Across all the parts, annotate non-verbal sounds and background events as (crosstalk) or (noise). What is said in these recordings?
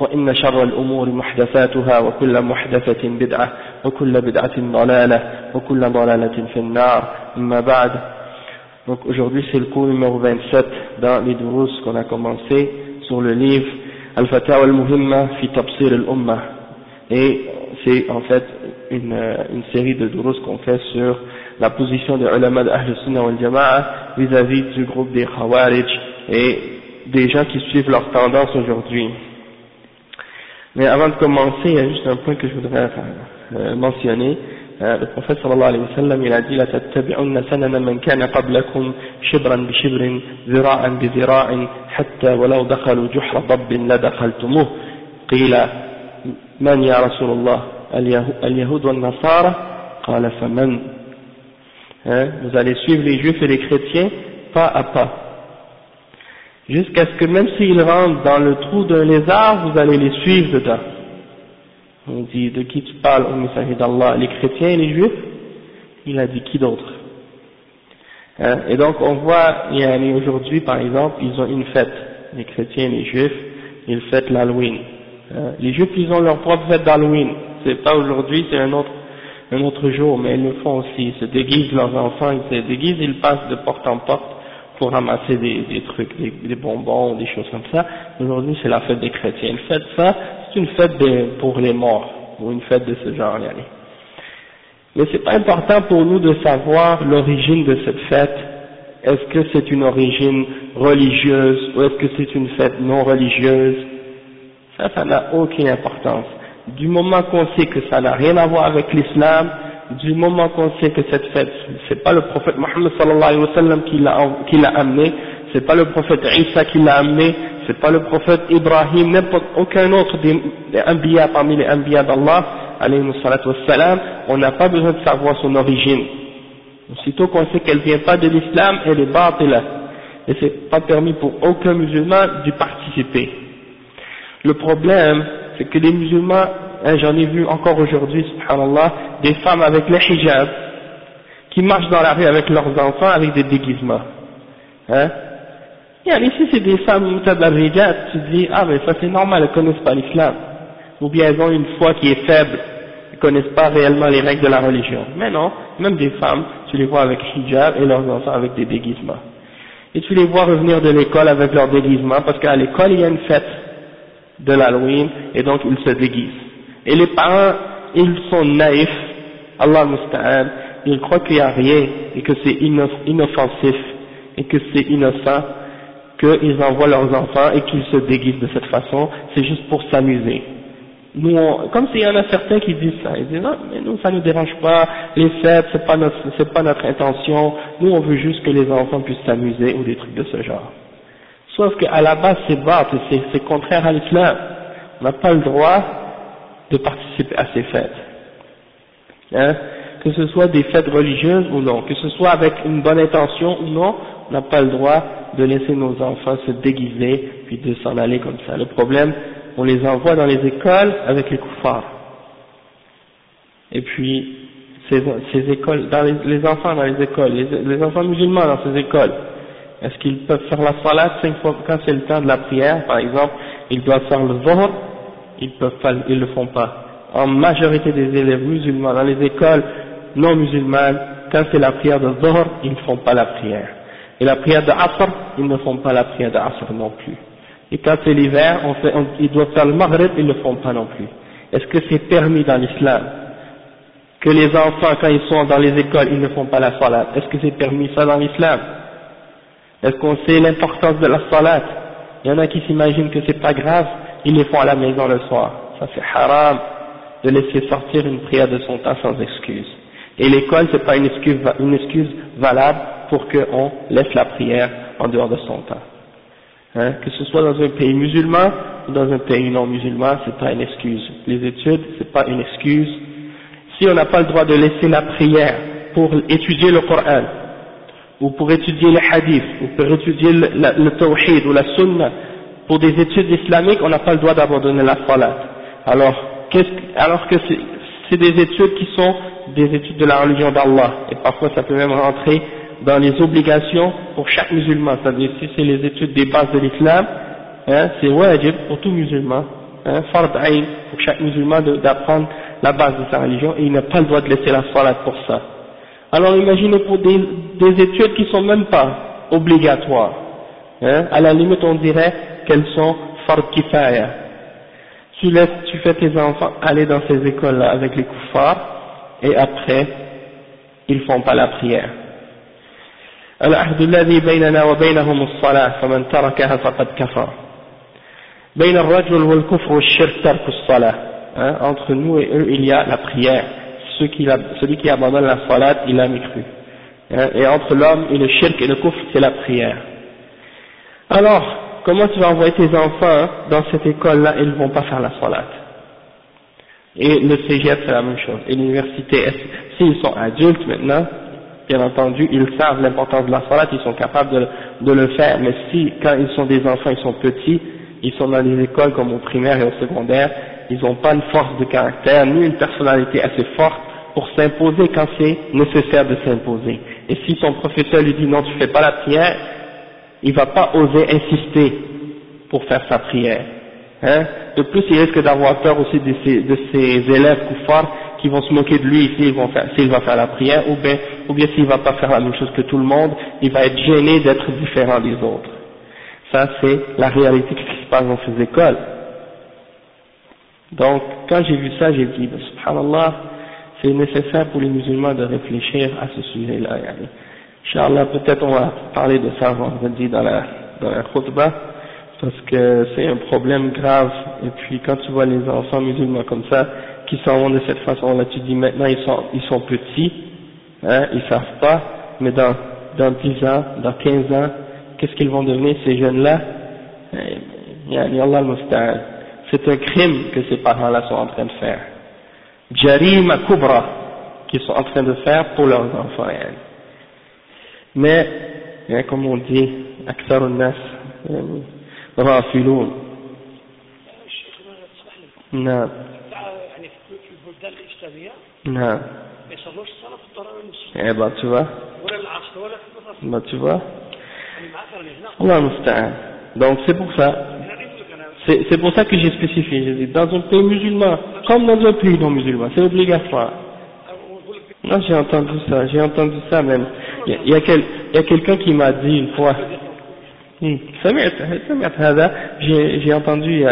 وإن شر الأمور محدثاتها وكل محدثة بدعة وكل بدعة ضلالة وكل ضلالة في النار أما بعد Donc aujourd'hui c'est le cours numéro 27 dans les durus qu'on a commencé sur le livre Al-Fatawa al-Muhimma fi Tabsir al-Ummah et c'est en fait une, une série de durus qu'on fait sur la position des ulama de Ahl Sunnah wal Jama'a vis-à-vis du groupe des Khawarij et des gens qui suivent leur tendance aujourd'hui. Mais avant de commencer, il y a juste un point que je voudrais euh, mentionner. Euh, le prophète sallallahu alayhi wa sallam, il a dit, la tattabi'unna sanana man kana qablakum shibran bi shibrin, zira'an bi zira'in, hatta walau dakhalu juhra dabbin la dakhaltumuh. Qila, man ya Rasulullah, al-yahud wal nasara, qala faman. Hein, vous allez suivre les juifs et les chrétiens pas à pas jusqu'à ce que même s'ils rentrent dans le trou d'un lézard, vous allez les suivre dedans. On dit, de qui tu parles, au messager d'Allah, les chrétiens et les juifs? Il a dit, qui d'autre? Hein? Et donc on voit, il y a aujourd'hui par exemple, ils ont une fête, les chrétiens et les juifs, ils fêtent l'Halloween. Hein? Les juifs, ils ont leur propre fête d'Halloween. C'est pas aujourd'hui, c'est un autre, un autre jour, mais ils le font aussi. Ils se déguisent leurs enfants, ils se déguisent, ils passent de porte en porte pour ramasser des, des trucs, des, des, bonbons, des choses comme ça. Aujourd'hui, c'est la fête des chrétiens. Une fête, ça, c'est une fête de, pour les morts, ou une fête de ce genre. Mais c'est pas important pour nous de savoir l'origine de cette fête. Est-ce que c'est une origine religieuse ou est-ce que c'est une fête non religieuse? Ça, ça n'a aucune importance. Du moment qu'on sait que ça n'a rien à voir avec l'islam, du moment qu'on sait que cette fête, c'est pas le prophète Mohammed sallallahu alayhi wa sallam qui l'a amené, c'est pas le prophète Isa qui l'a amené, c'est pas le prophète Ibrahim, n'importe aucun autre des, des parmi les anbiya d'Allah, alayhi salatu wassalam, on n'a pas besoin de savoir son origine. Aussitôt qu'on sait qu'elle vient pas de l'islam, elle est batila. Et c'est pas permis pour aucun musulman d'y participer. Le problème, c'est que les musulmans Hein, j'en ai vu encore aujourd'hui, subhanallah, des femmes avec les hijabs qui marchent dans la rue avec leurs enfants avec des déguisements. Hein? Et ici c'est des femmes tu te dis, ah mais ça c'est normal, elles connaissent pas l'islam. Ou bien elles ont une foi qui est faible, elles connaissent pas réellement les règles de la religion. Mais non, même des femmes, tu les vois avec hijab et leurs enfants avec des déguisements. Et tu les vois revenir de l'école avec leurs déguisements parce qu'à l'école il y a une fête de l'Halloween et donc ils se déguisent. Et les parents, ils sont naïfs, Allah musta'an, ils croient qu'il n'y a rien et que c'est inoffensif et que c'est innocent qu'ils envoient leurs enfants et qu'ils se déguisent de cette façon, c'est juste pour s'amuser. Nous, comme s'il y en a certains qui disent ça, ils disent non, mais nous ça ne nous dérange pas, les fêtes c'est pas pas notre intention, nous on veut juste que les enfants puissent s'amuser ou des trucs de ce genre. Sauf qu'à la base c'est bas, c'est contraire à l'islam. On n'a pas le droit de participer à ces fêtes. Hein, que ce soit des fêtes religieuses ou non, que ce soit avec une bonne intention ou non, on n'a pas le droit de laisser nos enfants se déguiser puis de s'en aller comme ça. Le problème, on les envoie dans les écoles avec les koufars. Et puis, ces, écoles, dans les, les, enfants dans les écoles, les, les, enfants musulmans dans ces écoles, est-ce qu'ils peuvent faire la salat cinq fois, quand c'est le temps de la prière, par exemple, ils doivent faire le zohar, ils peuvent ils le font pas. En majorité des élèves musulmans dans les écoles non musulmanes, quand c'est la prière de Zohar, ils ne font pas la prière. Et la prière de Asr, ils ne font pas la prière de Asr non plus. Et quand c'est l'hiver, ils doivent faire le Maghrib, ils ne le font pas non plus. Est-ce que c'est permis dans l'islam que les enfants, quand ils sont dans les écoles, ils ne font pas la salat? Est-ce que c'est permis ça dans l'islam? Est-ce qu'on sait l'importance de la salat? Il y en a qui s'imaginent que c'est pas grave, ils les font à la maison le soir. Ça c'est haram de laisser sortir une prière de son temps sans excuse. Et l'école, c'est pas une excuse, valable pour qu'on laisse la prière en dehors de son temps. Hein, que ce soit dans un pays musulman ou dans un pays non musulman, c'est pas une excuse. Les études, c'est pas une excuse. Si on n'a pas le droit de laisser la prière pour étudier le Coran, ou pour étudier les hadiths, ou pour étudier le, le tawhid ou la sunna, pour des études islamiques, on n'a pas le droit d'abandonner la salat. Alors, alors que c'est des études qui sont des études de la religion d'Allah, et parfois ça peut même rentrer dans les obligations pour chaque musulman, c'est-à-dire si c'est les études des bases de l'islam, hein, c'est wajib pour tout musulman, hein, fard pour chaque musulman d'apprendre la base de sa religion, et il n'a pas le droit de laisser la salat pour ça. Alors imaginez pour des, des études qui sont même pas obligatoires, hein, à la limite on dirait qu'elles sont fard kifaya. Tu laisses, tu fais tes enfants aller dans ces écoles-là avec les koufars, et après, ils font pas la prière. العهد الذي بيننا وبينهم الصلاة فمن تركها فقد كفر بين الرجل والكفر والشرك ترك الصلاة entre nous et eux il y a la prière celui qui, celui qui abandonne la salat il a mécru hein, et entre l'homme et le shirk et le kufr c'est la prière alors comment tu vas envoyer tes enfants dans cette école là ils ne vont pas faire la salat? Et le cégep c'est la même chose. Et l'université s'ils sont adultes maintenant bien entendu, ils savent l'importance de la salat, ils sont capables de, de, le faire, mais si, quand ils sont des enfants, ils sont petits, ils sont dans des écoles comme au primaire et au secondaire, ils n'ont pas une force de caractère, ni une personnalité assez forte pour s'imposer quand c'est nécessaire de s'imposer. Et si son professeur lui dit non, tu fais pas la prière, il va pas oser insister pour faire sa prière. Hein de plus, il risque d'avoir peur aussi de ses, élèves koufars qui vont se moquer de lui s'il va faire la prière, ou bien, ou bien s'il va pas faire la même chose que tout le monde, il va être gêné d'être différent des autres. Ça, c'est la réalité qui se passe dans ces écoles. Donc, quand j'ai vu ça, j'ai dit, ben, subhanallah, c'est nécessaire pour les musulmans de réfléchir à ce sujet-là. Inch'Allah, peut-être on va parler de ça vendredi dans la, dans la khutbah, parce que c'est un problème grave. Et puis, quand tu vois les enfants musulmans comme ça, qui s'en vont de cette façon-là, tu dis maintenant ils sont, ils sont petits, hein, ils savent pas, mais dans, dans 10 ans, dans 15 ans, qu'est-ce qu'ils vont devenir ces jeunes-là? C'est un crime que ces parents-là sont en train de faire. Jarima kubra, qu'ils sont en train de faire pour leurs enfants Mais, hein, comme on dit, أكثر الناس غافلون نعم نعم ما يصلوش الصلاة في الضرر المسلم ايه بقى تشوفها ولا العصر ولا في الضرر ما تشوفها الله المستعان donc c'est pour ça c'est pour ça que j'ai spécifié j'ai dit dans un pays musulman comme dans un pays non musulman c'est obligatoire non j'ai entendu ça j'ai entendu ça même Il y a, quelqu'un qui m'a dit une fois, j'ai entendu, il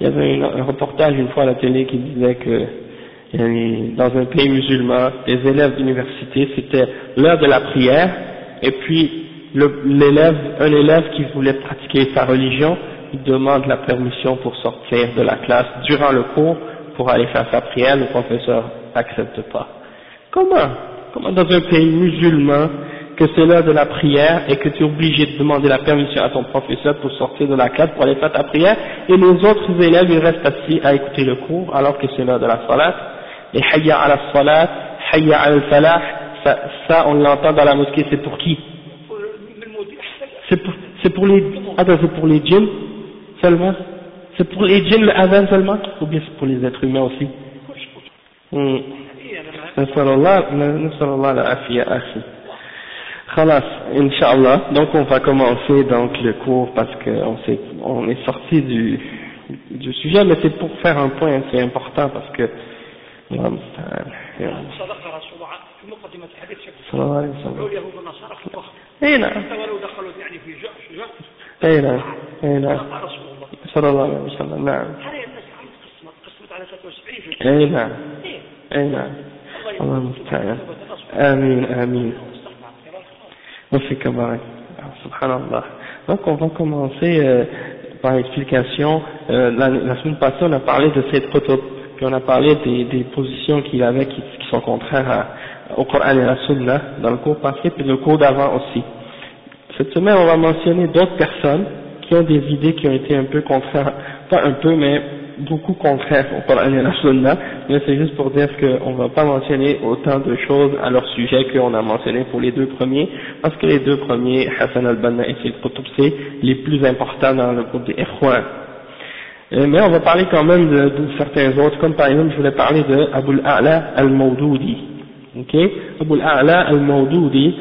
y avait un reportage une fois à la télé qui disait que dans un pays musulman, les élèves d'université, c'était l'heure de la prière, et puis l'élève, un élève qui voulait pratiquer sa religion, il demande la permission pour sortir de la classe durant le cours pour aller faire sa prière, le professeur n'accepte pas. Comment Comment dans un pays musulman que c'est l'heure de la prière et que tu es obligé de demander la permission à ton professeur pour sortir de la classe pour aller faire ta prière. Et les autres élèves ils restent assis à écouter le cours alors que c'est l'heure de la salat. Et hayya ala salat, hayya ala falah ça, ça on l'entend dans la mosquée. C'est pour qui? C'est pour, les attends pour les djinns seulement? C'est pour les djinns le seulement? Ou bien c'est pour les êtres humains aussi? Hmm. نسأل الله نسأل الله العافية أخي Khalas, Inch'Allah. Donc on va commencer donc le cours parce qu'on on est sorti du, du sujet, mais c'est pour faire un point, c'est important parce que صلى الله عليه وسلم اي نعم حتى ولو دخلوا يعني في اي نعم اي نعم صلى الله عليه وسلم نعم اي نعم اي نعم الله المستعان امين امين وفيك بارك subhanallah donc on va commencer euh, par l'explication euh, la, la semaine passée on a parlé de cette Qutb puis on a parlé des, des positions qu'il avait qui, qui sont contraires à, au Coran et à la Sunna dans le cours passé puis le cours d'avant aussi cette semaine on va mentionner d'autres personnes qui ont des idées qui ont été un peu contraires pas un peu mais beaucoup contraires au Coran et la Sunna, mais c'est juste pour dire qu'on ne va pas mentionner autant de choses à leur sujet qu'on a mentionné pour les deux premiers, parce que les deux premiers, Hassan al-Banna et Sayyid Qutb, c'est les plus importants dans le groupe des Ikhwan. Euh, mais on va parler quand même de, certains autres, comme par exemple je voulais parler de Abu al-A'la al-Mawdoudi. Ok? Abu al-A'la al-Mawdoudi,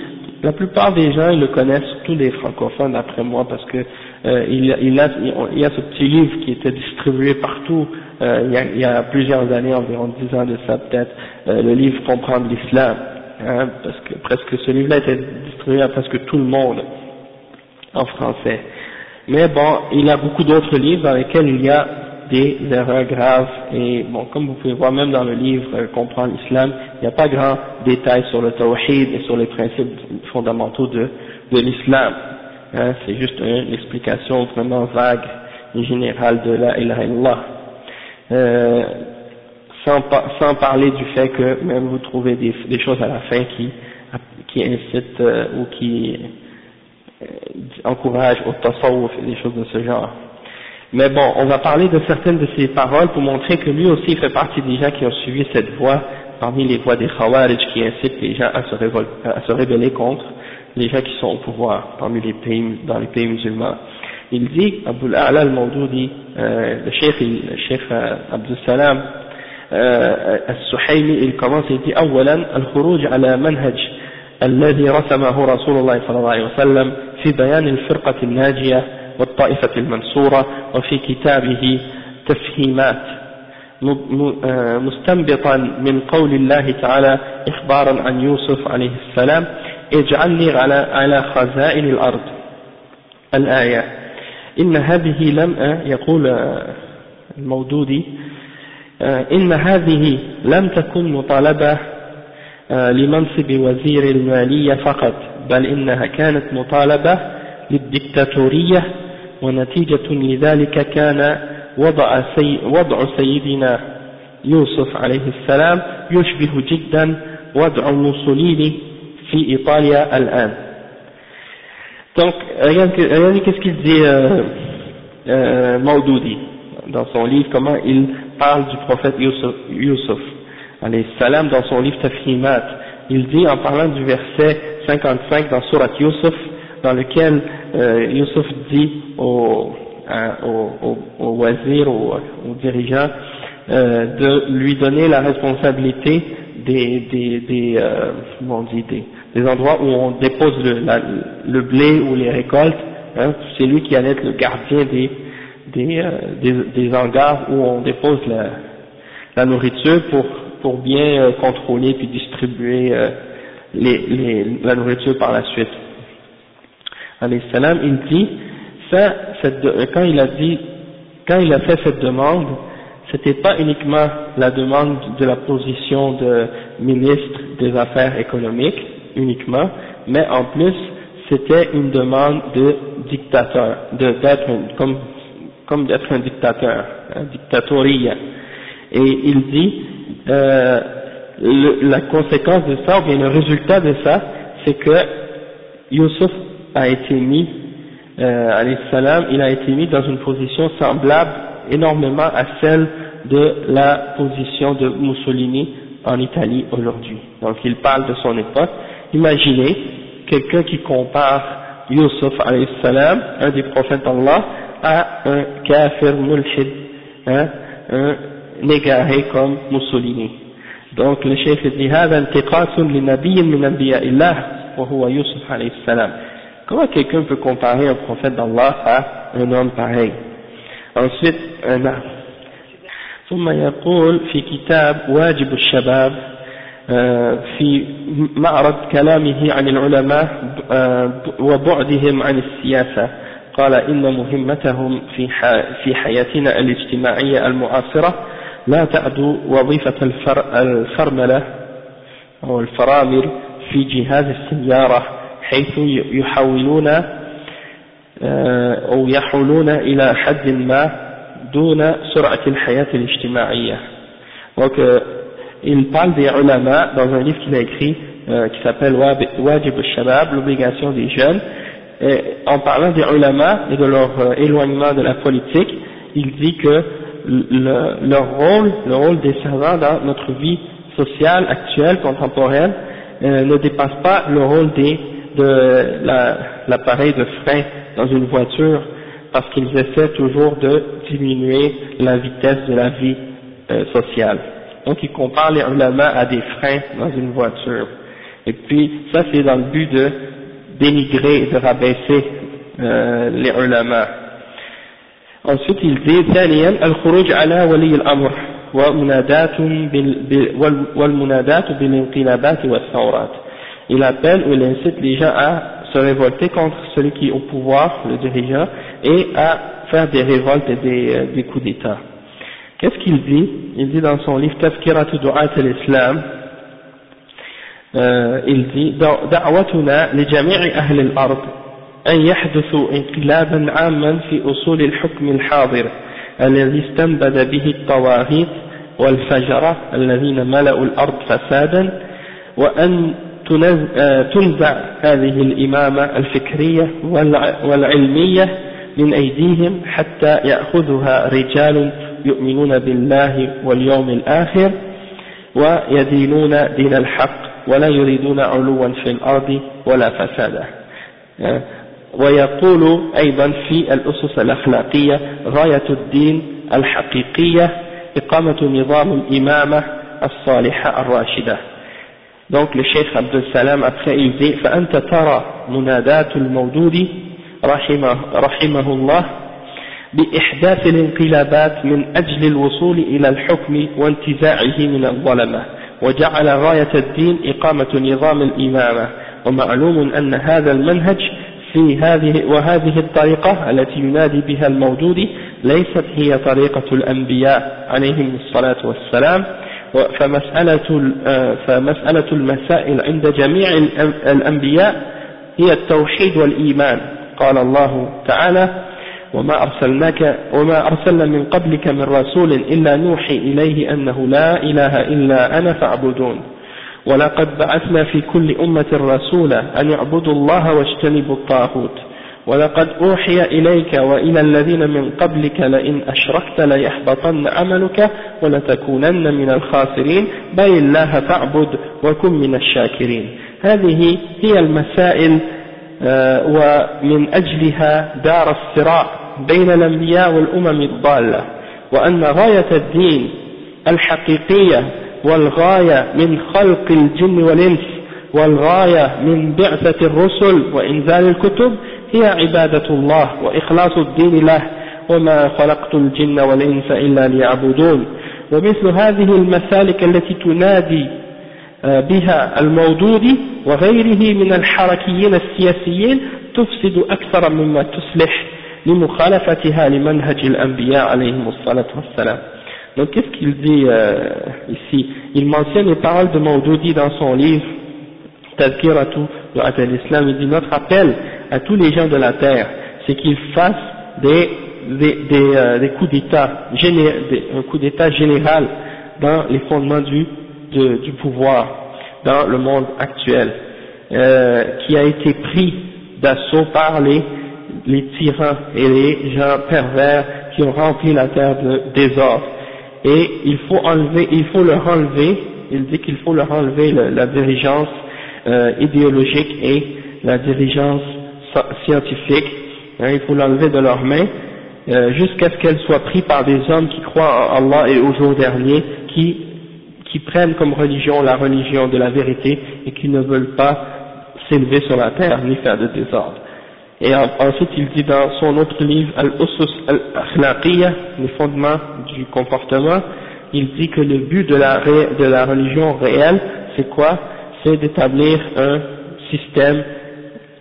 la plupart des gens ils le connaissent, surtout les francophones d'après moi, parce que euh, il, y a ce petit livre qui était distribué partout euh, il, y a, y plusieurs années, environ dix ans de ça peut-être, euh, le livre Comprendre l'islam, hein, parce que presque ce livre-là était distribué à presque tout le monde en français. Mais bon, il a beaucoup d'autres livres dans lesquels il y a des erreurs graves et bon, comme vous pouvez voir même dans le livre Comprendre l'islam, il n'y a pas grand détail sur le tawhid et sur les principes fondamentaux de, de l'islam. Hein, c'est juste une explication vraiment vague et générale de la ilaha. Euh, sans, sans, parler du fait que même vous trouvez des, des choses à la fin qui, qui incitent euh, ou qui euh, encouragent au tasawwuf et des choses de ce genre. Mais bon, on va parler de certaines de ces paroles pour montrer que lui aussi fait partie des gens qui ont suivi cette voie parmi les voies des Khawarij qui incitent les gens à se, à se rébeller contre les gens qui sont au pouvoir parmi les pays, dans les pays musulmans. Il dit, Abu al-A'la al-Mawdoudi, euh, le cheikh, le cheikh euh, Abdul Salam, السحيمي il commence il dit أولا الخروج على منهج الذي رسمه رسول الله صلى الله عليه وسلم في بيان الفرقة الناجية والطائفة المنصورة وفي كتابه تفهيمات مستنبطا من قول الله تعالى إخبارا عن يوسف عليه السلام اجعلني على على خزائن الأرض. الآية إن هذه لم يقول المودودي إن هذه لم تكن مطالبة لمنصب وزير المالية فقط بل إنها كانت مطالبة للدكتاتورية ونتيجة لذلك كان وضع, سي وضع سيدنا يوسف عليه السلام يشبه جدا وضع موسوليني fi Italia al-an. Donc, regardez, qu'est-ce qu'il dit euh, euh, Maudoudi dans son livre, comment il parle du prophète Yusuf salam dans son livre Tafhimat. Il dit en parlant du verset 55 dans Surat Yusuf, dans lequel euh, Yusuf dit au, au, au, au wazir, au, au dirigeant, euh, de lui donner la responsabilité des, des, des, euh, comment on dit, des, des endroits où on dépose le, blé ou les récoltes, hein, c'est lui qui allait être le gardien des, des, euh, des, hangars où on dépose la, nourriture pour, pour bien euh, contrôler puis distribuer euh, les, les, la nourriture par la suite. Alayhi salam, il dit, ça, quand il a dit, quand il a fait cette demande, c'était pas uniquement la demande de la position de ministre des Affaires économiques, uniquement, mais en plus c'était une demande de dictateur, d'être comme comme d'être un dictateur, un dictatorien. Et il dit euh, la conséquence de ça, ou bien le résultat de ça, c'est que Youssef a été mis, euh, salam, il a été mis dans une position semblable énormément à celle de la position de Mussolini en Italie aujourd'hui. Donc il parle de son époque Imaginez quelqu'un qui compare Yusuf salam, un des prophètes d'Allah, à un kafir mulhid, hein, un négaré comme Mussolini. Donc le chef dit هذا انتقاص لنبي من أنبياء الله وهو يوسف عليه السلام. Comment quelqu'un peut comparer un prophète d'Allah à un homme pareil Ensuite, un ثم يقول في كتاب واجب الشباب في معرض كلامه عن العلماء وبعدهم عن السياسة. قال إن مهمتهم في حياتنا الاجتماعية المعاصرة لا تعدو وظيفة الفرملة أو الفرامل في جهاز السيارة حيث يحولون أو يحولون إلى حد ما دون سرعة الحياة الاجتماعية. euh, il parle des ulama dans un livre qu'il a écrit euh, qui s'appelle Wajib al-Shabab, l'obligation des jeunes et en parlant des ulama et de leur euh, éloignement de la politique il dit que le, leur rôle, le rôle des savants dans notre vie sociale actuelle, contemporaine, euh, ne dépasse pas le rôle des, de l'appareil de frein dans une voiture, parce qu'ils essaient toujours de diminuer la vitesse de la vie euh, sociale. Donc ils comparent les ulama à des freins dans une voiture. Et puis ça c'est dans le but de dénigrer et de rabaisser euh, les ulama. Ensuite il dit ثانيا الخروج على ولي الأمر ومنادات والمنادات بالانقلابات والثورات il appelle ou il incite les gens à se révolter contre celui qui est au pouvoir, le dirigeant, et à faire des révoltes et des, euh, des coups d'État. Qu'est-ce qu'il dit? Il dit dans son livre Tafkiratu Du'at al-Islam, دعوتنا لجميع أهل الأرض أن يحدثوا انقلابا عاما في أصول الحكم الحاضر الذي استنبد به الطواغيت والفجرة الذين ملأوا الأرض فسادا وأن تنزع هذه الإمامة الفكرية والعلمية من أيديهم حتى يأخذها رجال يؤمنون بالله واليوم الآخر ويدينون دين الحق ولا يريدون علوا في الأرض ولا فسادا ويقول أيضا في الأسس الأخلاقية غاية الدين الحقيقية إقامة نظام الإمامة الصالحة الراشدة. Donc le Cheikh Abdel Salam après il dit فأنت ترى منادات المودود رحمه, رحمه الله بإحداث الانقلابات من أجل الوصول إلى الحكم وانتزاعه من الظلمة وجعل غاية الدين إقامة نظام الإمامة. ومعلوم أن هذا المنهج في هذه وهذه الطريقة التي ينادي بها الموجود ليست هي طريقة الأنبياء عليهم الصلاة والسلام. فمسألة, فمسألة المسائل عند جميع الأنبياء هي التوحيد والإيمان. قال الله تعالى وما أرسلناك وما أرسلنا من قبلك من رسول إلا نوحي إليه أنه لا إله إلا أنا فاعبدون. ولقد بعثنا في كل أمة رسولا أن يعبدوا الله واجتنبوا الطاغوت. ولقد أوحي إليك وإلى الذين من قبلك لئن أشركت ليحبطن عملك ولتكونن من الخاسرين. بل الله فاعبد وكن من الشاكرين. هذه هي المسائل آه، ومن أجلها دار الصراع بين الأنبياء والأمم الضالة وأن غاية الدين الحقيقية والغاية من خلق الجن والإنس والغاية من بعثة الرسل وإنزال الكتب هي عبادة الله وإخلاص الدين له وما خلقت الجن والإنس إلا ليعبدون. ومثل هذه المسالك التي تنادي آه، بها الموجود وغيره من الحركيين السياسيين تفسد أكثر مما تصلح. لمخالفتها لمنهج الأنبياء عليهم الصلاة والسلام Donc qu'est-ce qu'il dit euh, ici Il mentionne les paroles de Maudoudi dans son livre Tazkiratu de Atal Islam. Il dit notre appel à tous les gens de la terre, c'est qu'ils fassent des, des, des, euh, des coups d'État, un coup d'État général dans les fondements du, de, du pouvoir dans le monde actuel, euh, qui a été pris d'assaut par les, les tyrans et les gens pervers qui ont rempli la terre de désordre et il faut enlever, il faut leur enlever, il dit qu'il faut leur enlever la dirigeance euh, idéologique et la dirigeance scientifique, hein, il faut l'enlever de leurs mains euh, jusqu'à ce qu'elle soit prise par des hommes qui croient en Allah et au jour dernier, qui, qui prennent comme religion la religion de la vérité et qui ne veulent pas s'élever sur la terre ni faire de désordre. Et ensuite, il dit dans son autre livre, Al-Usus al-Akhlaqiyya, les fondements du comportement, il dit que le but de la, religion réelle, c'est quoi? C'est d'établir un système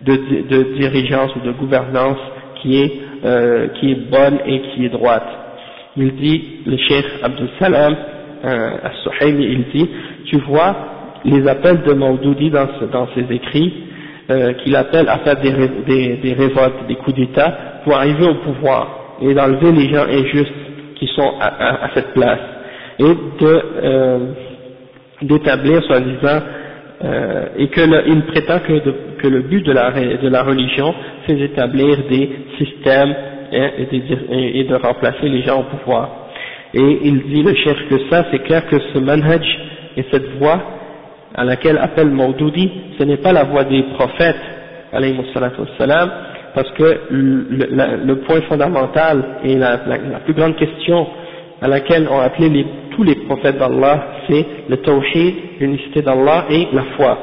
de, de, dirigeance ou de gouvernance qui est, euh, qui est bonne et qui est droite. il dit, le cheikh Abdul Salam, euh, As-Suhaimi, il dit, tu vois les appels de Maudoudi dans, dans ses écrits, euh, qu'il appelle à faire des, révoltes, des coups d'État, pour arriver au pouvoir et d'enlever les gens injustes qui sont à, cette place et de euh, d'établir soi-disant euh, et que le, il prétend que, le but de la, religion c'est d'établir des systèmes hein, et, de remplacer les gens au pouvoir. Et il dit le chef que ça c'est clair que ce manhaj et cette voie à laquelle appelle Maudoudi, ce n'est pas la voie des prophètes, wassalam, parce que le, point fondamental et la, plus grande question à laquelle ont appelé tous les prophètes d'Allah, c'est le tawhid, l'unicité d'Allah et la foi.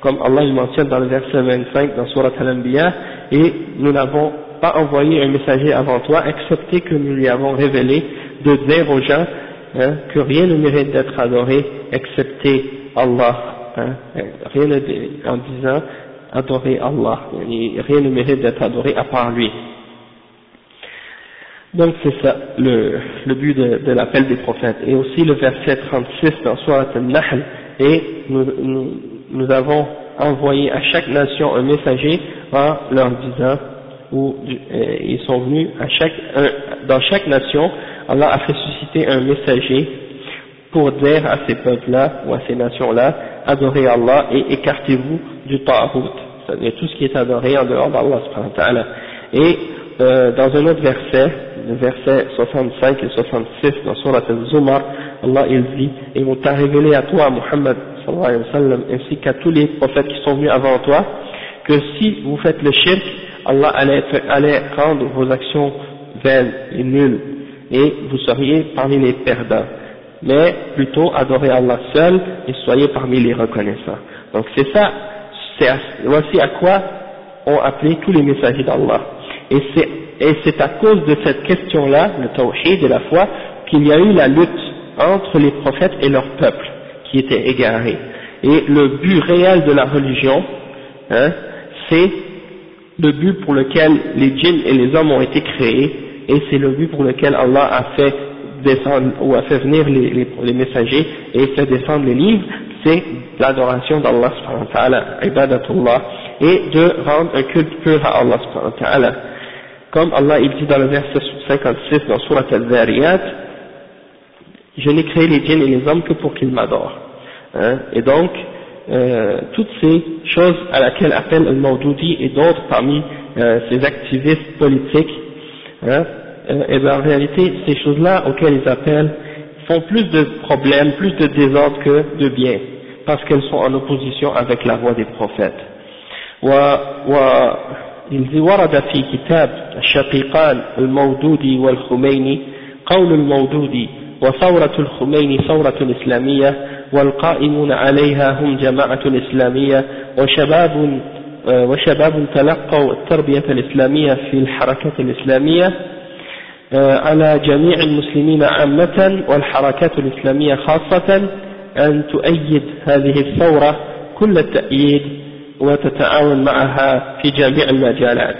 Comme Allah le mentionne dans le verset 25 dans Surat Al-Anbiya, et nous n'avons pas envoyé un messager avant toi, excepté que nous lui avons révélé de dire aux gens hein, que rien ne mérite d'être adoré excepté Allah, hein, rien en disant adorer Allah, rien ne mérite d'être adoré à part lui. Donc c'est ça le, le but de, de l'appel des prophètes. Et aussi le verset 36 dans Surat al-Nahl, et nous, nous, nous, avons envoyé à chaque nation un messager en leur disant, où euh, ils sont venus à chaque, dans chaque nation, Allah a fait susciter un messager pour dire à ces peuples-là ou à ces nations-là, adorez Allah et écartez-vous du ta'hut, c'est-à-dire tout ce qui est adoré en dehors d'Allah. Et euh, dans un autre verset, le verset 65 et 66 dans Surat al-Zumar, Allah il dit, et on t'a révélé à toi, Muhammad sallallahu alayhi wa sallam, ainsi qu'à tous les prophètes qui sont venus avant toi, que si vous faites le shirk, Allah allait, allait rendre vos actions vaines et nulles, et vous seriez parmi les perdants. Mais plutôt adorez Allah seul et soyez parmi les reconnaissants. Donc c'est ça, voici à quoi ont appelé tous les messagers d'Allah. Et c'est à cause de cette question-là, le tawhid et la foi, qu'il y a eu la lutte entre les prophètes et leur peuple, qui était égaré. Et le but réel de la religion, hein, c'est le but pour lequel les djinns et les hommes ont été créés, et c'est le but pour lequel Allah a fait descendre, ou a fait venir les, les, les messagers et fait descendre les livres, c'est l'adoration d'Allah subhanahu wa ta'ala, et de rendre un culte pur à Allah subhanahu wa ta'ala. Comme Allah il dit dans le verset 56 dans Surat al-Zariyat, je n'ai créé les djinns et les hommes que pour qu'ils m'adorent. Hein. Et donc, euh, toutes ces choses à laquelle appelle le Maudoudi et d'autres parmi euh, ces activistes politiques, hein, euh, et bien en réalité, ces choses-là auxquelles ils appellent font plus de problèmes, plus de désordre que de bien, parce qu'elles sont en opposition avec la voix des prophètes. إذ ورد في كتاب الشقيقان المودودي والخميني قول المودودي وثورة الخميني ثورة إسلامية والقائمون عليها هم جماعة إسلامية وشباب وشباب تلقوا التربية الإسلامية في الحركة الإسلامية على جميع المسلمين عامة والحركات الإسلامية خاصة أن تؤيد هذه الثورة كل التأييد وتتعاون معها في جميع المجالات.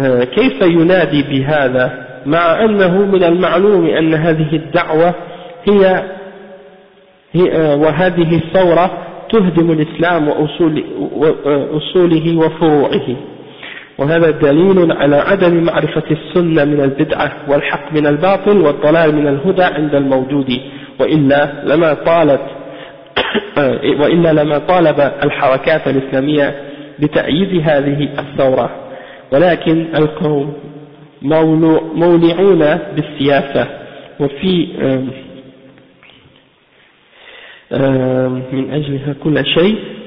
آه، كيف ينادي بهذا؟ مع أنه من المعلوم أن هذه الدعوة هي, هي آه، وهذه الثورة تهدم الإسلام وأصوله وفروعه. وهذا دليل على عدم معرفة السنة من البدعة والحق من الباطل والضلال من الهدى عند الموجود. وإلا لما طالت (coughs) وإلا لما طالب الحركات الإسلامية بتأييد هذه الثورة. ولكن القوم مولعون بالسياسة. وفي من أجلها كل شيء.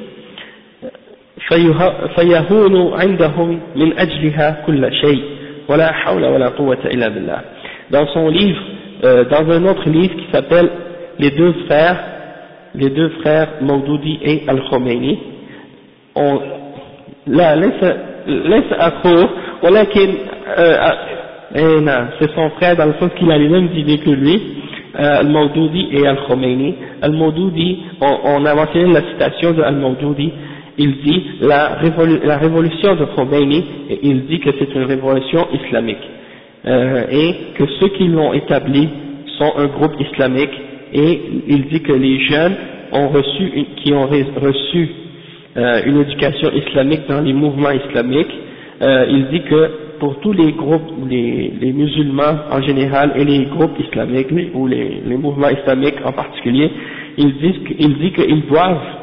فيهون عندهم من أجلها كل شيء ولا حول ولا قوة إلا بالله dans son livre euh, dans un autre livre qui s'appelle les deux frères les deux frères Maudoudi et Al-Khomeini ont là laisse laisse أخوه ولكن eh non, c'est son frère dans le sens qu'il a les mêmes idées que lui euh, Al-Maudoudi et Al-Khomeini Al-Maudoudi, on, on, a mentionné la citation de Al-Maudoudi il dit la, la révolution de Khomeini il dit que c'est une révolution islamique. Euh, et que ceux qui l'ont établi sont un groupe islamique et il dit que les jeunes ont reçu, qui ont reçu euh, une éducation islamique dans les mouvements islamiques, euh, il dit que pour tous les groupes, les, musulmans en général et les groupes islamiques, ou les, mouvements islamiques en particulier, il dit qu'ils doivent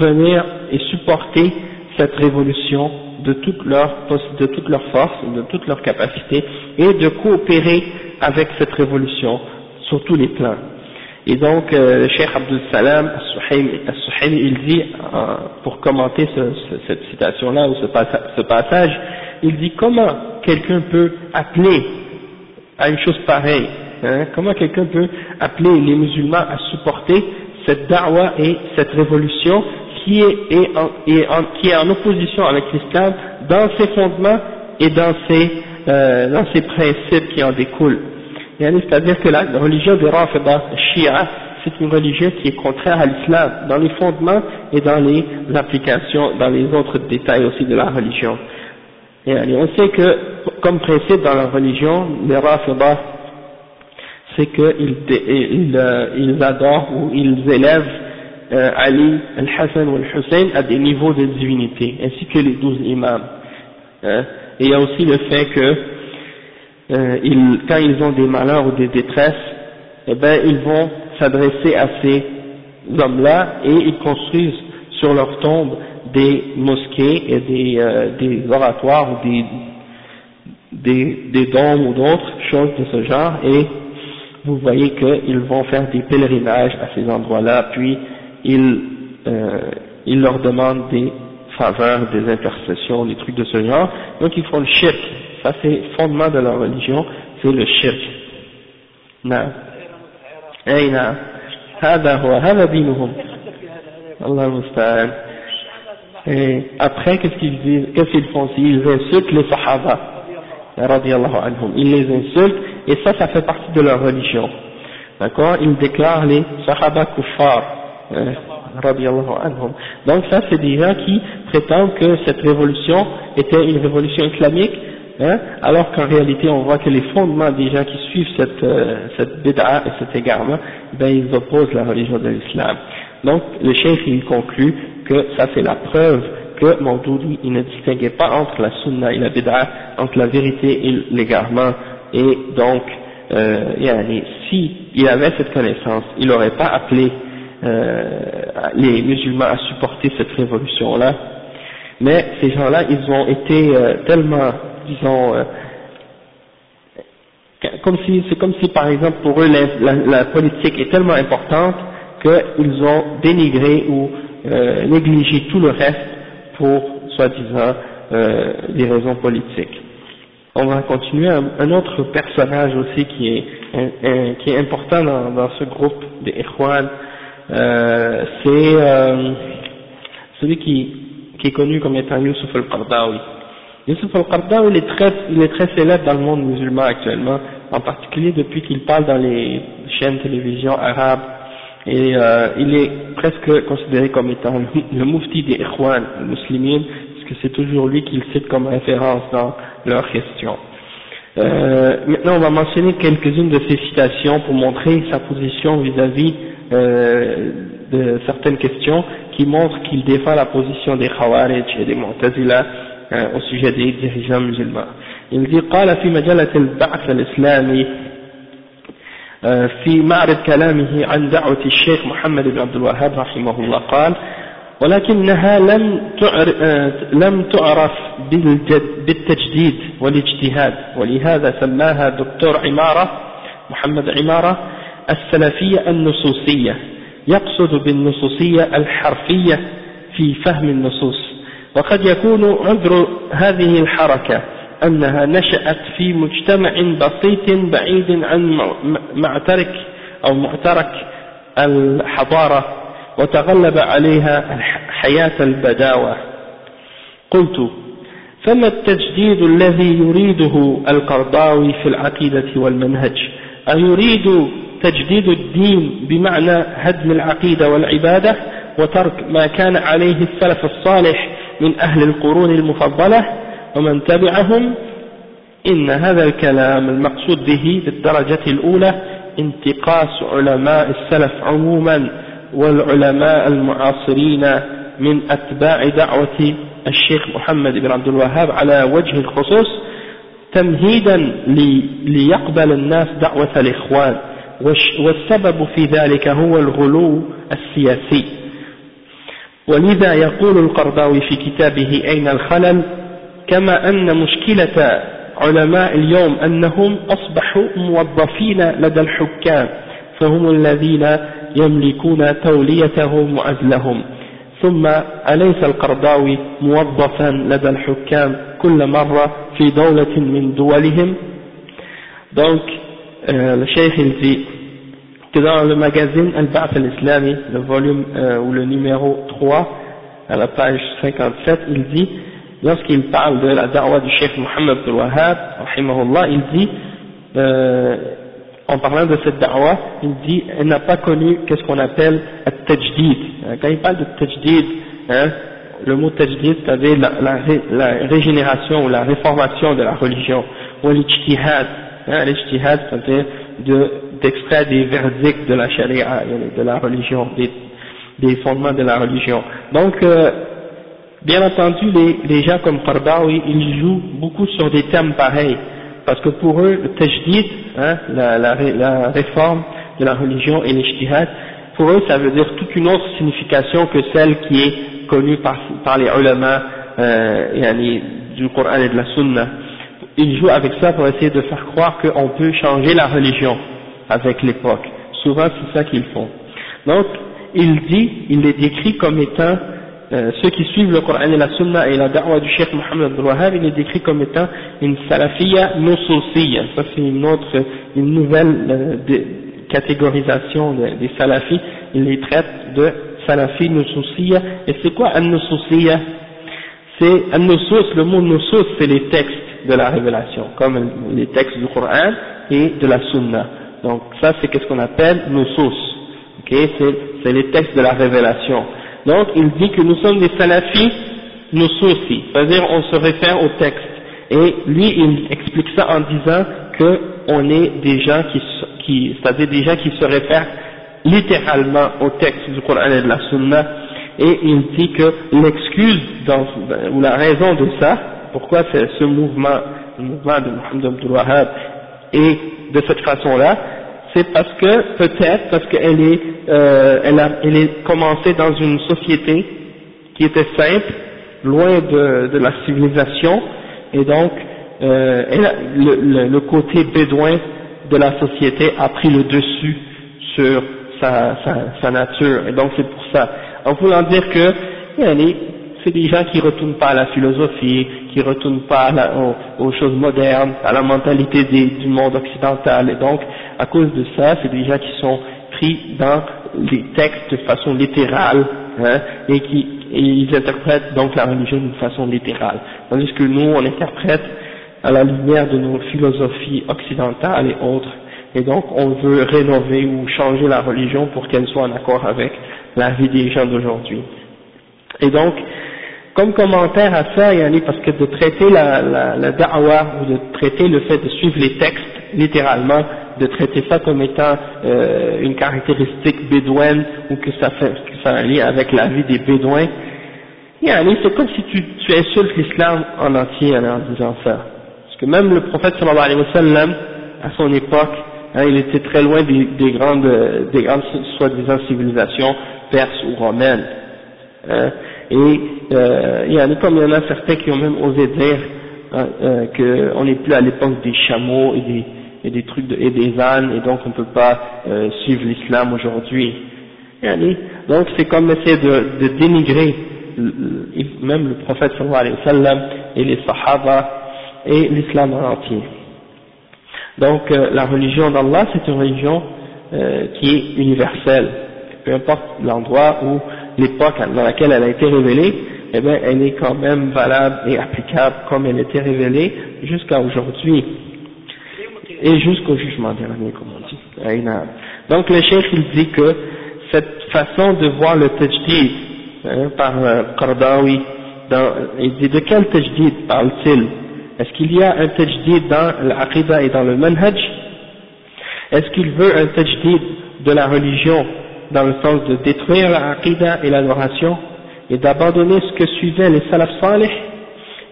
venir et supporter cette révolution de toute leur, de toute leur force, de toute leur capacité, et de coopérer avec cette révolution sur tous les plans. Et donc, euh, le Cheikh Abdul Salam Al-Suhaimi, il dit, euh, pour commenter ce, cette citation-là ou ce, ce, passage, il dit comment quelqu'un peut appeler à une chose pareille, hein, comment quelqu'un peut appeler les musulmans à supporter cette da'wah et cette révolution qui est, en, opposition avec l'islam dans ses fondements et dans ses, euh, dans ses principes qui en découlent c'est-à-dire que la religion des Rafida, Shia, c'est une religion qui est contraire à l'islam, dans les fondements et dans les applications, dans les autres détails aussi de la religion. Et on sait que, comme principe dans la religion, les Rafida, c'est qu'ils ils, euh, ils adorent ou ils élèvent euh, Ali, Al-Hassan ou Al-Hussein à des niveaux de divinité, ainsi que les douze imams. Hein. Il y a aussi le fait que euh, ils, quand ils ont des malheurs ou des détresses, eh ben, ils vont s'adresser à ces hommes-là et ils construisent sur leur tombe des mosquées et des, euh, des oratoires ou des, des, des dômes ou d'autres choses de ce genre et vous voyez qu'ils vont faire des pèlerinages à ces endroits-là, puis ils, euh, ils leur demandent des faveurs, des intercessions, des trucs de ce genre, donc ils font le shirk, ça c'est fondement de la religion, c'est le shirk. نعم أي نعم هذا هو هذا دينهم الله المستعان et après qu'est-ce qu'ils disent qu'est-ce qu'ils font ils insultent les sahaba radiallahu anhum ils les insultent et ça ça fait partie de leur religion d'accord ils déclarent les sahaba kuffar radiallahu anhum donc ça c'est des gens qui prétendent que cette révolution était une révolution islamique Hein, alors qu'en réalité on voit que les fondements des gens qui suivent cette, euh, cette bid'a et cet égarement, ben ils opposent la religion de l'islam. Donc le cheikh il conclut que ça c'est la preuve que Maudoudi il ne distinguait pas entre la sunna et la bid'a, entre la vérité et l'égarement, et donc euh, si il avait cette connaissance, il n'aurait pas appelé euh, les musulmans à supporter cette révolution-là, mais ces gens-là, ils ont été euh, tellement disons, euh, comme si, c'est comme si par exemple pour eux la, politique est tellement importante qu'ils ont dénigré ou négligé tout le reste pour, soi-disant, des raisons politiques. On va continuer un, autre personnage aussi qui est, qui est important dans, ce groupe des Ikhwan, c'est celui qui, qui est connu comme étant Yusuf al-Qardawi. Yusuf al-Qardawi, il, est très, il est très célèbre dans le monde musulman actuellement, en particulier depuis qu'il parle dans les chaînes télévision arabes, et euh, il est presque considéré comme étant le, mufti des Ikhwan musulmans, parce que c'est toujours lui qu'il cite comme référence dans leurs questions. Euh, maintenant, on va mentionner quelques-unes de ses citations pour montrer sa position vis-à-vis euh, de certaines questions qui montrent qu'il défend la position des Khawarij et des Mu'tazila au sujet des dirigeants musulmans. Il dit قال في مجلة البعث الإسلامي في معرض كلامه عن دعوة الشيخ محمد بن عبد الوهاب رحمه الله قال ولكنها لم لم تعرف بالتجديد والاجتهاد ولهذا سماها دكتور عمارة محمد عمارة السلفية النصوصية يقصد بالنصوصية الحرفية في فهم النصوص. وقد يكون عذر هذه الحركة أنها نشأت في مجتمع بسيط بعيد عن معترك أو معترك الحضارة وتغلب عليها حياة البداوة. قلت فما التجديد الذي يريده القرضاوي في العقيدة والمنهج؟ أيريد تجديد الدين بمعنى هدم العقيدة والعبادة وترك ما كان عليه السلف الصالح من أهل القرون المفضلة ومن تبعهم إن هذا الكلام المقصود به بالدرجة الأولى انتقاص علماء السلف عموما والعلماء المعاصرين من أتباع دعوة الشيخ محمد بن عبد الوهاب على وجه الخصوص تمهيدا ليقبل الناس دعوة الإخوان. والسبب في ذلك هو الغلو السياسي. ولذا يقول القرضاوي في كتابه أين الخلل؟ كما أن مشكلة علماء اليوم أنهم أصبحوا موظفين لدى الحكام فهم الذين يملكون توليتهم وعزلهم ثم أليس القرضاوي موظفا لدى الحكام كل مرة في دولة من دولهم؟ donc euh, le cheikh il dit que dans le magazine Al-Ba'ath al-Islami le volume euh, ou le numéro 3 à la page 57 il dit lorsqu'il parle de la da'wah du cheikh Mohammed Abdul Wahhab il dit euh, en parlant de cette da'wah, il dit elle n'a pas connu qu'est-ce qu'on appelle le tajdid. Quand il parle de tajdid, hein, le mot tajdid, c'est la, la, la, régénération ou la réformation de la religion, ou l'ijtihad. Hein, l'ijtihad, c'est-à-dire d'extraire des verdicts de la charia, de la religion, des, fondements de la religion. Donc, euh, bien entendu, les, gens comme Qardawi, ils jouent beaucoup sur des thèmes pareils parce que pour eux, le tajdid, hein, la, réforme de la religion et l'ijtihad, pour eux ça veut dire toute une autre signification que celle qui est connue par, par les ulama euh, du Coran et de la Sunna. Ils jouent avec ça pour essayer de faire croire qu'on peut changer la religion avec l'époque. Souvent c'est ça qu'ils font. Donc, il dit, il les décrit comme étant euh, ceux qui suivent le Coran et la Sunna et la da'wah du Cheikh Mohammed Wahhab, il est décrit comme étant une salafiyya nususiyya. Ça c'est une autre, une nouvelle euh, catégorisation des salafis. Il les traite de salafi nususiyya. Et c'est quoi un nususiyya C'est un nusus, le mot nusus c'est les textes de la révélation, comme les textes du Coran et de la Sunna. Donc ça c'est qu'est-ce qu'on appelle nusus. Okay, c'est les textes de la révélation. Donc il dit que nous sommes des salafis, nous aussi, c'est-à-dire on se réfère au texte. Et lui il explique ça en disant qu'on est des gens qui, qui c'est-à-dire des gens qui se réfèrent littéralement au texte du Coran et de la Sunna. Et il dit que l'excuse ou la raison de ça, pourquoi c'est ce mouvement, le mouvement de Muhammad Abdul Wahhab est de cette façon-là, c'est parce que, peut-être, parce qu'elle est, euh, elle, a, elle est commencée dans une société qui était simple, loin de, de la civilisation, et donc euh, a, le, le, côté bédouin de la société a pris le dessus sur sa, sa, sa nature, et donc c'est pour ça. En voulant dire que, c'est des gens qui retournent pas à la philosophie, qui retournent pas aux, choses modernes, à la mentalité du monde occidental, et donc à cause de ça, c'est des gens qui sont pris dans les textes de façon littérale, hein, et qui ils interprètent donc la religion d'une façon littérale, tandis que nous on interprète à la lumière de nos philosophies occidentales et autres, et donc on veut rénover ou changer la religion pour qu'elle soit en accord avec la vie des gens d'aujourd'hui. Et donc, comme commentaire à ça, Yanni, parce que de traiter la, la, ou de traiter le fait de suivre les textes littéralement, de traiter ça comme étant euh, une caractéristique bédouine ou que ça fait que ça a un lien avec la vie des bédouins, Yanni, c'est comme si tu, insultes l'islam en entier en disant ça. Parce que même le prophète sallallahu alayhi wa sallam, à son époque, hein, il était très loin des, des grandes, des grandes soi-disant civilisations perses ou romaines. Hein, et euh, il y en a comme il y en a certains qui ont même osé dire hein, euh, qu'on n'est plus à l'époque des chameaux et des, trucs de, et des ânes et donc on ne peut pas euh, suivre l'islam aujourd'hui. Donc c'est comme essayer de, de dénigrer même le prophète sallallahu alayhi wa sallam et les sahaba et l'islam en entier. Donc euh, la religion d'Allah c'est une religion euh, qui est universelle, peu importe l'endroit où l'époque dans laquelle elle a été révélée, eh bien, elle est quand même valable et applicable comme elle était révélée jusqu'à aujourd'hui et jusqu'au jugement dernier, comme on dit. Donc le chef il dit que cette façon de voir le tajdid hein, par euh, Qardawi, il dit de quel tajdid parle-t-il? Est-ce qu'il y a un tajdid dans l'aqidah et dans le manhaj? Est-ce qu'il veut un tajdid de la religion? Dans le sens de détruire l'aqidah et l'adoration et d'abandonner ce que suivaient les salaf salih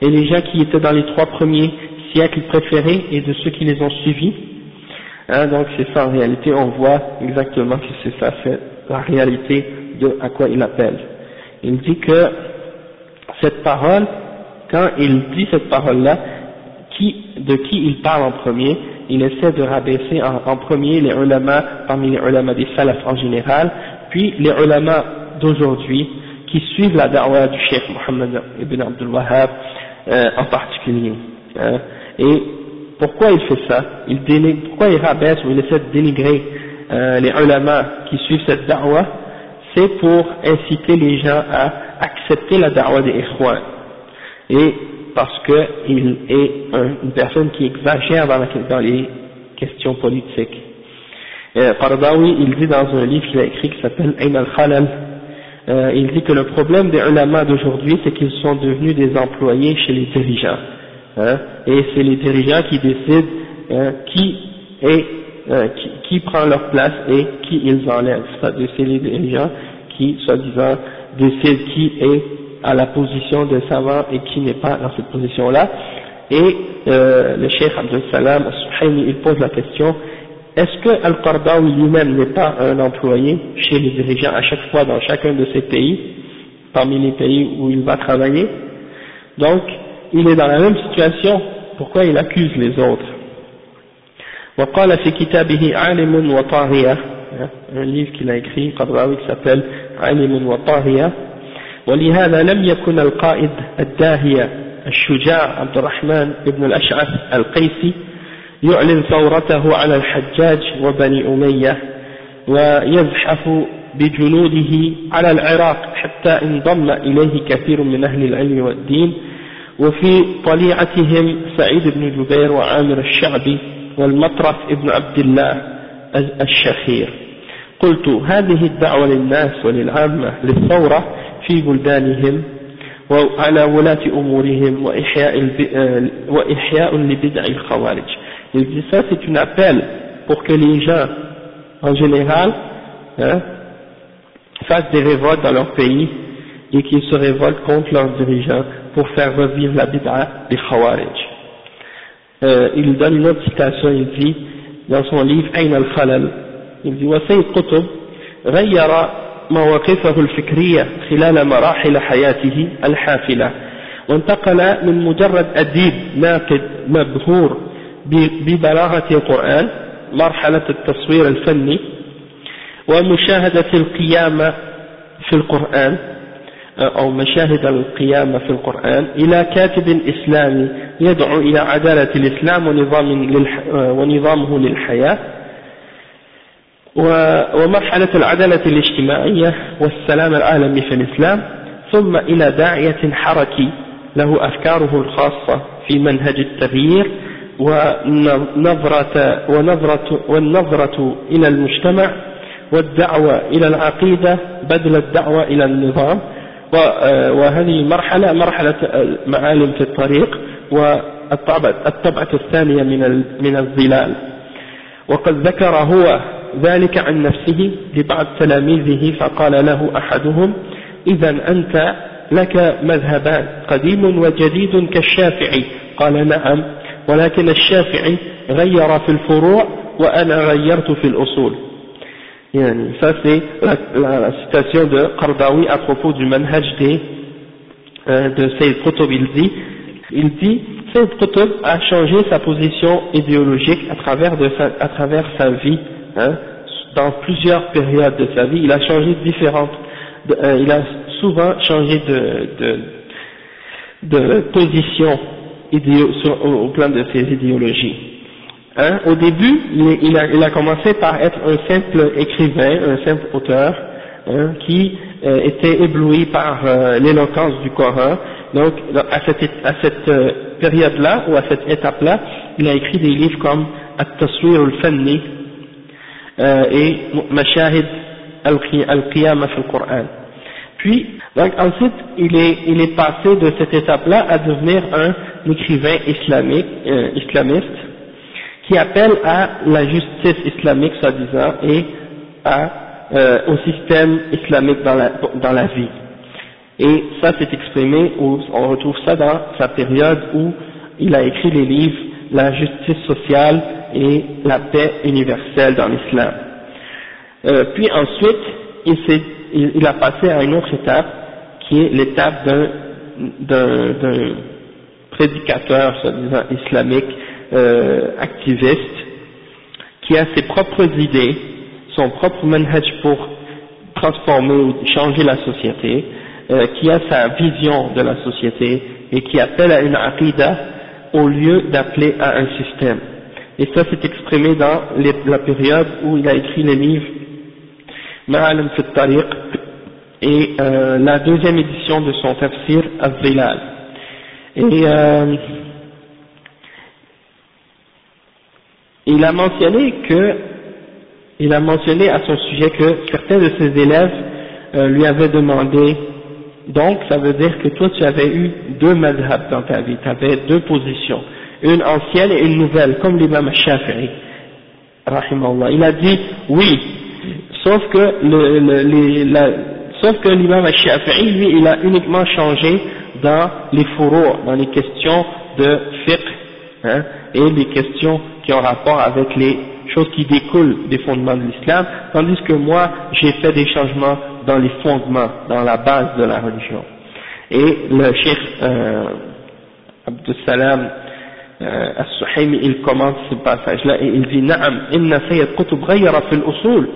et les gens qui étaient dans les trois premiers siècles préférés et de ceux qui les ont suivis hein, donc c'est ça en réalité, on voit exactement que c'est ça, c'est la réalité de à quoi il appelle. Il dit que cette parole, quand il dit cette parole-là, de qui il parle en premier, il essaie de rabaisser en, premier les ulama parmi les ulama des salaf en général, puis les ulama d'aujourd'hui qui suivent la da'wah du cheikh Mohammed ibn Abdul Wahhab euh, en particulier. Hein. Et pourquoi il fait ça? Il dénigre, Pourquoi il rabaisse ou il essaie de dénigrer euh, les ulama qui suivent cette da'wah? C'est pour inciter les gens à accepter la da'wah des ikhwan. Parce qu'il est une personne qui exagère dans, les questions politiques. Euh, il dit dans un livre qu'il a écrit qui s'appelle Ayn al-Khalal, euh, il dit que le problème des ulama d'aujourd'hui, c'est qu'ils sont devenus des employés chez les dirigeants. Hein, et c'est les dirigeants qui décident hein, qui est euh, qui, qui, prend leur place et qui ils enlèvent. C'est les dirigeants qui, soi-disant, décident qui est à la position de savant et qui n'est pas dans cette position-là. Et euh, le cheikh Abdel Salam il pose la question est-ce que Al-Qardawi lui-même n'est pas un employé chez les dirigeants à chaque fois dans chacun de ces pays, parmi les pays où il va travailler Donc, il est dans la même situation, pourquoi il accuse les autres وقال في كتابه عالم وطاغية un livre qu'il a écrit قرضاوي qui s'appelle عالم وطاغية ولهذا لم يكن القائد الداهية الشجاع عبد الرحمن بن الأشعث القيسي يعلن ثورته على الحجاج وبني أمية ويزحف بجنوده على العراق حتى انضم إليه كثير من أهل العلم والدين. وفي طليعتهم سعيد بن جبير وعامر الشعبي والمطرف ابن عبد الله الشخير. قلت هذه الدعوة للناس وللعامة للثورة في بلدانهم وعلى ولاة أمورهم وإحياء, وإحياء لبدع الخوارج Il dit ça c'est une appel pour que les gens en général hein, fassent des révoltes dans leur pays et qu'ils se révoltent contre leurs dirigeants pour faire revivre la bid'a des Khawarij. Euh, il donne une autre citation, il dit, dans son livre Ayn al-Khalal, il dit وسيد قطب غير مواقفه الفكرية خلال مراحل حياته الحافلة. وانتقل من مجرد أديب ناقد مبهور ببلاغة القرآن مرحلة التصوير الفني ومشاهدة القيامة في القرآن أو مشاهد القيامة في القرآن إلى كاتب إسلامي يدعو إلى عدالة الإسلام ونظام ونظامه للحياة. ومرحلة العدالة الاجتماعية والسلام العالمي في الإسلام ثم إلى داعية حركي له أفكاره الخاصة في منهج التغيير ونظرة, ونظرة والنظرة إلى المجتمع والدعوة إلى العقيدة بدل الدعوة إلى النظام وهذه مرحلة مرحلة معالم في الطريق والطبعة الطبعة الثانية من من الظلال. وقد ذكر هو ذلك عن نفسه لبعض تلاميذه فقال له أحدهم إذا أنت لك مذهبان قديم وجديد كالشافعي. قال نعم ولكن الشافعي غير في الفروع وأنا غيرت في الأصول. يعني فسي الستاسيون دو قرضاوي أبروبو دو منهج دي de سيد قطب euh, il dit il dit Sayyid Qutb a changé sa position idéologique à travers de sa, à travers sa vie. Hein, dans plusieurs périodes de sa vie. Il a changé de euh, il a souvent changé de, position idéo, au, plan de ses idéologies. Hein, au début, il, a, commencé par être un simple écrivain, un simple auteur, hein, qui euh, était ébloui par euh, l'éloquence du Coran. Donc, à cette, à cette euh, période-là, ou à cette étape-là, il a écrit des livres comme At-Taswir al-Fanni et Mashahid al-Qiyamah al-Qur'an. Puis, donc ensuite, il est, il est passé de cette étape-là à devenir un écrivain islamique, euh, islamiste qui appelle à la justice islamique soi-disant et à, euh, au système islamique dans la, dans la vie. Et ça s'est exprimé, on retrouve ça dans sa période où il a écrit les livres La justice sociale et la paix universelle dans l'islam. Euh, puis ensuite, il, il, a passé à une autre étape, qui est l'étape d'un prédicateur, soi-disant islamique, euh, activiste, qui a ses propres idées, son propre manhaj pour transformer ou changer la société, euh, qui a sa vision de la société et qui appelle à une aqidah au lieu d'appeler à un système. Et ça s'est exprimé dans la période où il a écrit les livres Ma'alim fi et euh, la deuxième édition de son tafsir Al-Zilal. Et euh, il a mentionné que il a mentionné à son sujet que certains de ses élèves euh, lui avaient demandé donc ça veut dire que toi tu avais eu deux madhab dans ta vie, tu avais deux positions, une ancienne et une nouvelle, comme l'imam Shafi'i, il a dit oui, sauf que le, le, Shafi'i, lui, il a uniquement changé dans les fourreaux, dans les questions de fiqh, hein, et les questions qui ont rapport avec les choses qui découlent des fondements de l'islam, tandis que moi, j'ai fait des changements dans les fondements, dans la base de la religion. Et le cheikh euh, Salam euh, As-Suhaimi, il commente ce passage-là et il dit نعم إن سيد قطب غير في الأصول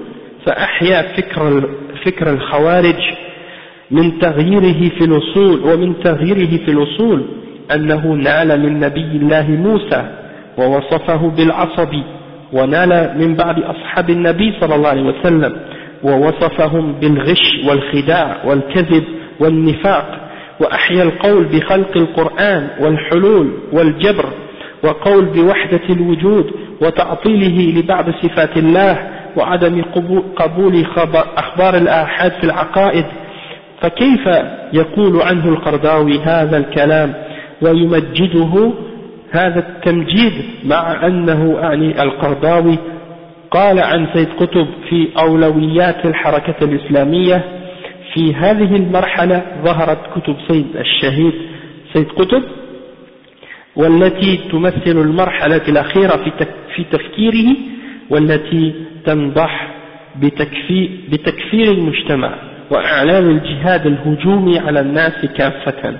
فأحيا فكر فكر الخوارج من تغييره في الأصول ومن تغييره في الأصول أنه نال من نبي الله موسى ووصفه بالعصبي ونال من بعد أصحاب النبي صلى الله عليه وسلم ووصفهم بالغش والخداع والكذب والنفاق وأحيا القول بخلق القرآن والحلول والجبر وقول بوحدة الوجود وتعطيله لبعض صفات الله وعدم قبول أخبار الآحاد في العقائد. فكيف يقول عنه القرضاوي هذا الكلام ويمجده هذا التمجيد مع أنه أعني القرضاوي قال عن سيد قطب في أولويات الحركة الإسلامية. في هذه المرحلة ظهرت كتب سيد الشهيد سيد قطب والتي تمثل المرحلة الأخيرة في تفكيره والتي تنضح بتكفير المجتمع وإعلان الجهاد الهجومي على الناس كافة.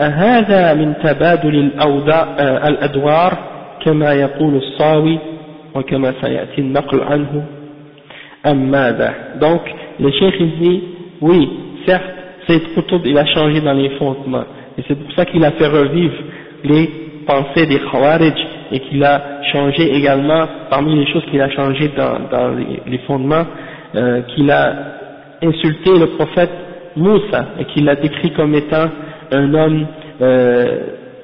أهذا من تبادل الأدوار كما يقول الصاوي وكما سيأتي النقل عنه أم ماذا donc le cheikh il dit oui certes Sayyid Qutb il a changé dans les fondements et c'est pour ça qu'il a fait revivre les pensées des Khawarij et qu'il a changé également parmi les choses qu'il a changé dans, dans les, les fondements euh, qu'il a insulté le prophète Moussa et qu'il l'a décrit comme étant un homme euh,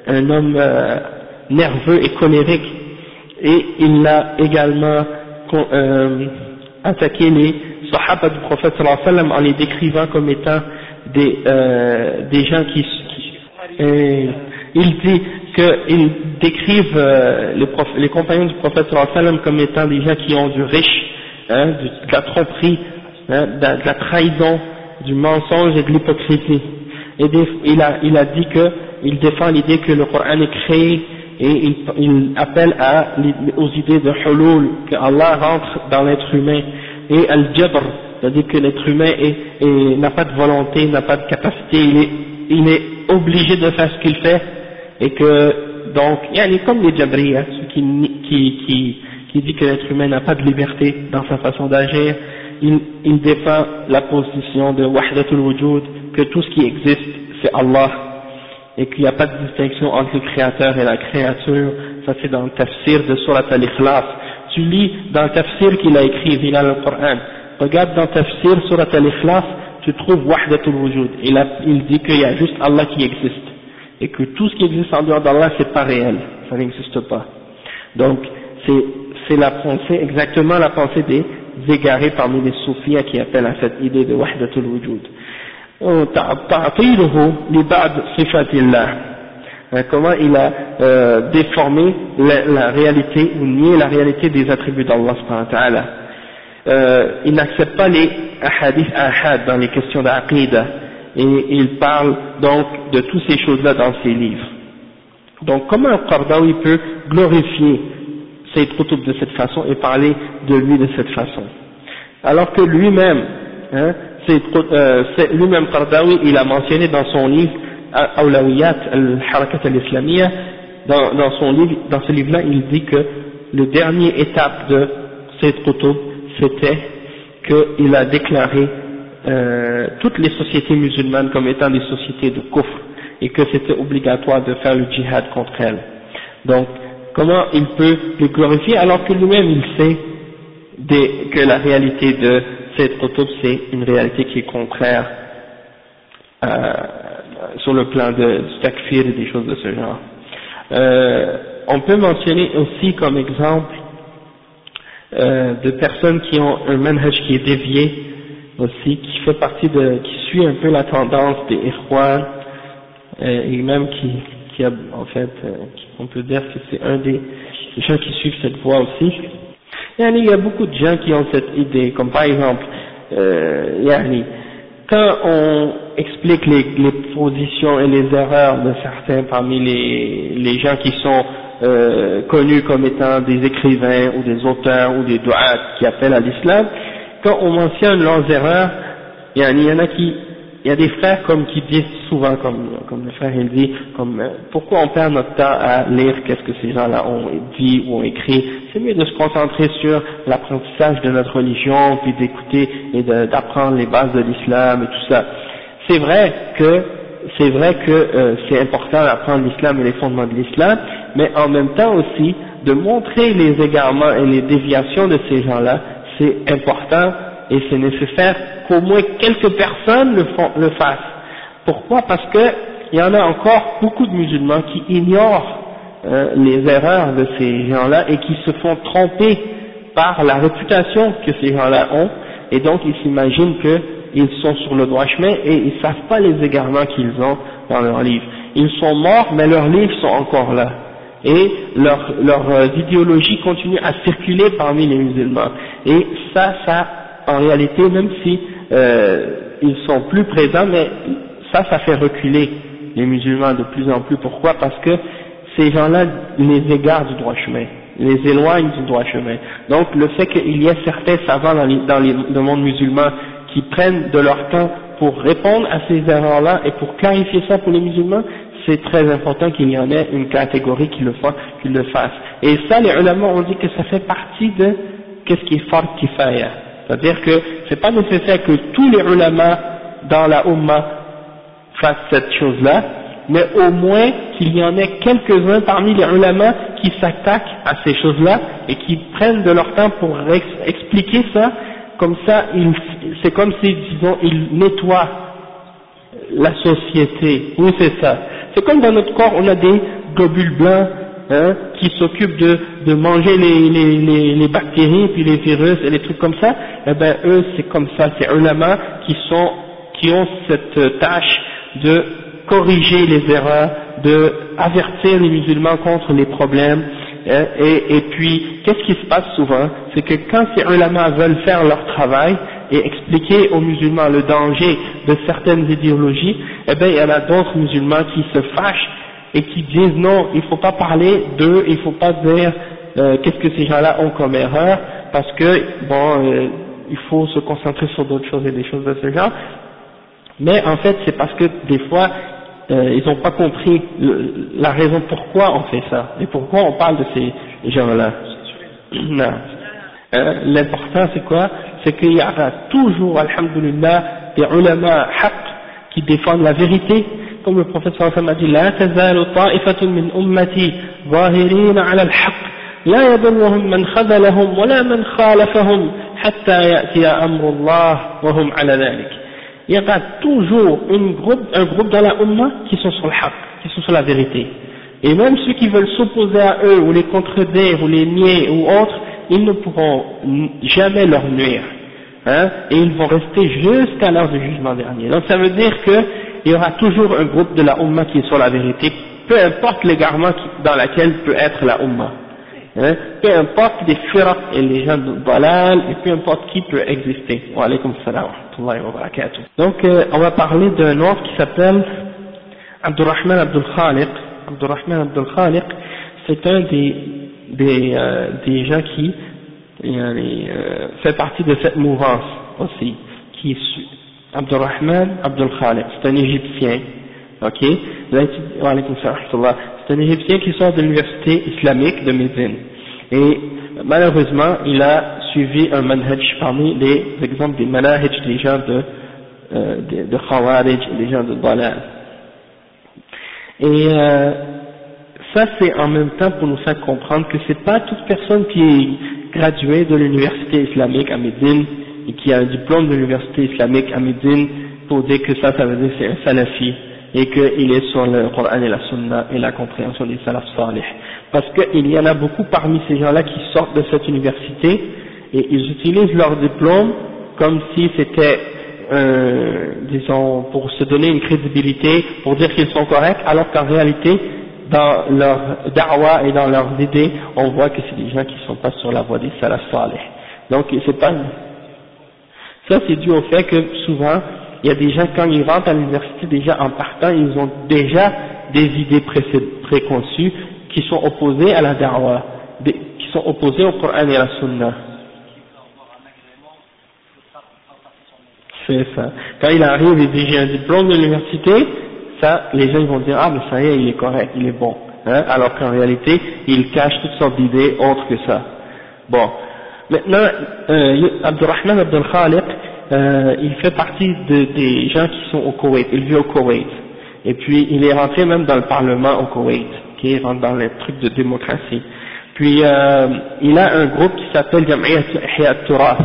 un homme euh, nerveux et colérique et il a également euh, attaqué les sahaba du prophète sallam en les décrivant comme étant des, euh, des gens qui, qui il dit qu'ils décrivent euh, les, compagnons du prophète sallam comme étant des gens qui ont du riche, hein, de, la tromperie, hein, de, de, la trahison, du mensonge et de l'hypocrisie. Et il, a, il a dit qu'il défend l'idée que le Coran est créé et il, il appelle à, aux idées de hulul, que Allah rentre dans l'être humain, et al-jabr, c'est-à-dire que l'être humain n'a pas de volonté, n'a pas de capacité, il est, il est obligé de faire ce qu'il fait, et que donc, il a comme les jabriya, ceux qui, qui, qui, qui dit que l'être humain n'a pas de liberté dans sa façon d'agir, il, il défend la position de wahdatul wujud, que tout ce qui existe c'est Allah et qu'il n'y a pas de distinction entre le créateur et la créature, ça c'est dans le tafsir de Surat al-Ikhlas. Tu lis dans le tafsir qu'il a écrit, via le Coran, regarde dans le tafsir Surat al-Ikhlas, tu trouves Wahdatul Wujud. Il, il dit qu'il y a juste Allah qui existe. Et que tout ce qui existe en dehors d'Allah, c'est pas réel. Ça n'existe pas. Donc, c'est la pensée, exactement la pensée des égarés parmi les soufis qui appellent à cette idée de Wahdatul Wujud. تعطيله لبعض صفات الله hein, comment il a euh, déformé la, réalité ou nié la réalité des attributs d'Allah euh, il n'accepte pas les hadiths ahad dans les questions d'aqida et il parle donc de toutes ces choses-là dans ses livres. Donc comment un Qardawi peut glorifier Sayyid Qutb de cette façon et parler de lui de cette façon Alors que lui-même, hein, euh, lui-même Qardawi, il a mentionné dans son livre Awlawiyat al-Harakat al-Islamiyya, dans, son livre, dans ce livre-là, il dit que le dernier étape de Sayyid Qutb, c'était qu'il a déclaré euh, toutes les sociétés musulmanes comme étant des sociétés de kufr et que c'était obligatoire de faire le djihad contre elles. Donc, comment il peut les glorifier alors que lui-même il sait que la réalité de cette autopsie c'est une réalité qui est contraire euh, sur le plan de, du takfir et des choses de ce genre. Euh, on peut mentionner aussi comme exemple euh, de personnes qui ont un manhaj qui est dévié aussi, qui fait partie de, qui suit un peu la tendance des Ikhwan, et même qui, qui a, en fait, on peut dire que c'est un des, gens qui suivent cette voie aussi. Il y a beaucoup de gens qui ont cette idée, comme par exemple, euh, quand on explique les, positions et les erreurs de certains parmi les, les gens qui sont euh, connus comme étant des écrivains ou des auteurs ou des doigts qui appellent à l'islam, quand on mentionne leurs erreurs, il y en a qui, il y a des frères comme qui disent souvent, comme, comme le frère il dit, comme euh, pourquoi on perd notre temps à lire qu'est-ce que ces gens-là ont dit ou ont écrit, c'est mieux de se concentrer sur l'apprentissage de notre religion, puis d'écouter et d'apprendre les bases de l'islam et tout ça. C'est vrai que c'est vrai que euh, c'est important d'apprendre l'islam et les fondements de l'islam, mais en même temps aussi de montrer les égarements et les déviations de ces gens-là c'est important et c'est nécessaire qu'au moins quelques personnes le, font, le fassent. Pourquoi? Parce que il y en a encore beaucoup de musulmans qui ignorent euh, les erreurs de ces gens-là et qui se font tromper par la réputation que ces gens-là ont et donc ils s'imaginent qu'ils sont sur le droit chemin et ils ne savent pas les égarements qu'ils ont dans leurs livres. Ils sont morts mais leurs livres sont encore là et leurs leur, euh, idéologies continuent à circuler parmi les musulmans. Et ça, ça, en réalité, même si euh, ils sont plus présents, mais ça, ça fait reculer les musulmans de plus en plus. Pourquoi? Parce que ces gens-là les égarent du droit chemin, les éloignent du droit chemin. Donc le fait qu'il y ait certains savants dans, le monde musulman qui prennent de leur temps pour répondre à ces erreurs-là et pour clarifier ça pour les musulmans, c'est très important qu'il y en ait une catégorie qui le, fasse, qui le fasse. Et ça, les ulama ont dit que ça fait partie de qu'est-ce qui est fort. C'est-à-dire que c'est pas nécessaire que tous les ulama dans la Ummah fassent cette chose-là, mais au moins qu'il y en ait quelques-uns parmi les ulama qui s'attaquent à ces choses-là et qui prennent de leur temps pour expliquer ça, comme ça, c'est comme si, disons, ils nettoient la société. Oui, c'est ça. C'est comme dans notre corps, on a des globules blancs hein, qui s'occupent de, de manger les, les, les, les, bactéries, puis les virus et les trucs comme ça. Eh ben eux, c'est comme ça, c'est ulama qui sont qui ont cette tâche de corriger les erreurs, de avertir les musulmans contre les problèmes. Hein, et, et puis, qu'est-ce qui se passe souvent? C'est que quand ces ulama veulent faire leur travail, et expliquer aux musulmans le danger de certaines idéologies, eh bien il y en a d'autres musulmans qui se fâchent et qui disent non, il ne faut pas parler d'eux, il ne faut pas dire euh, qu'est-ce que ces gens-là ont comme erreur, parce que bon, euh, il faut se concentrer sur d'autres choses et des choses de ce genre. Mais en fait, c'est parce que des fois, euh, ils n'ont pas compris la raison pourquoi on fait ça et pourquoi on parle de ces gens-là. Non. L'important c'est quoi? C'est qu'il y aura toujours, alhamdulillah, des ulama haq qui défendent la vérité, comme le prophète sallallahu alayhi wa sallam a dit, لا تزال طائفة من أمتي ظاهرين على الحق لا يضرهم من خذلهم ولا من خالفهم حتى يأتي أمر الله وهم على ذلك. Il y aura toujours une groupe, un groupe dans la Ummah qui sont sur le haq, qui sont sur la vérité. Et même ceux qui veulent s'opposer à eux, ou les contredire, ou les nier, ou autres, ils ne pourront jamais leur nuire, hein, et ils vont rester jusqu'à l'heure du jugement dernier. Donc ça veut dire qu'il y aura toujours un groupe de la Ummah qui est sur la vérité, peu importe l'égarement dans laquelle peut être la Ummah. Hein, peu importe les firaq et les gens de dalal, et peu importe qui peut exister. Wa alaykum salam wa barakatuh. Donc, euh, on va parler d'un autre qui s'appelle Abdurrahman Abdul Khaliq. Abdurrahman Abdul Khaliq, c'est un des, des, euh, gens qui euh, fait partie de cette mouvance aussi, qui est Abdurrahman Abdul Khaliq, c'est un Égyptien, ok? C'est un Égyptien qui sort de l'université islamique de Médine. Et malheureusement, il a suivi un manhaj parmi les exemples des manhaj des gens de, euh, de, de Khawarij et des gens de Dalal. Et euh, ça, c'est en même temps pour nous faire comprendre que c'est pas toute personne qui est graduée de l'université islamique à Médine et qui a un diplôme de l'université islamique à Médine pour dire que ça, ça veut dire c'est un salafi et qu'il est sur le Coran et la Sunna et la compréhension des salaf salih. Parce qu'il y en a beaucoup parmi ces gens-là qui sortent de cette université et ils utilisent leur diplôme comme si c'était, euh, disons, pour se donner une crédibilité, pour dire qu'ils sont corrects, alors qu'en réalité, dans leur da'wah et dans leurs idées, on voit que c'est des gens qui ne sont pas sur la voie des salaf salih. Donc c'est pas ça c'est dû au fait que souvent il y a des gens quand ils rentrent à l'université déjà en partant ils ont déjà des idées préconçues qui sont opposées à la da'wah, qui sont opposées au Coran et à la Sunna. C'est ça. Quand il arrive et dit j'ai un diplôme de l'université, ça, les gens vont dire, ah mais ça y est, il est correct, il est bon. Hein, alors qu'en réalité, il cache toutes sortes d'idées autres que ça. Bon. Maintenant, euh, Abdurrahman Abdul Khaliq, euh, il fait partie de, des gens qui sont au Koweït, il vit au Koweït. Et puis, il est rentré même dans le Parlement au Koweït, qui rentre dans les trucs de démocratie. Puis, euh, il a un groupe qui s'appelle Jam'iyat Ihya Turas.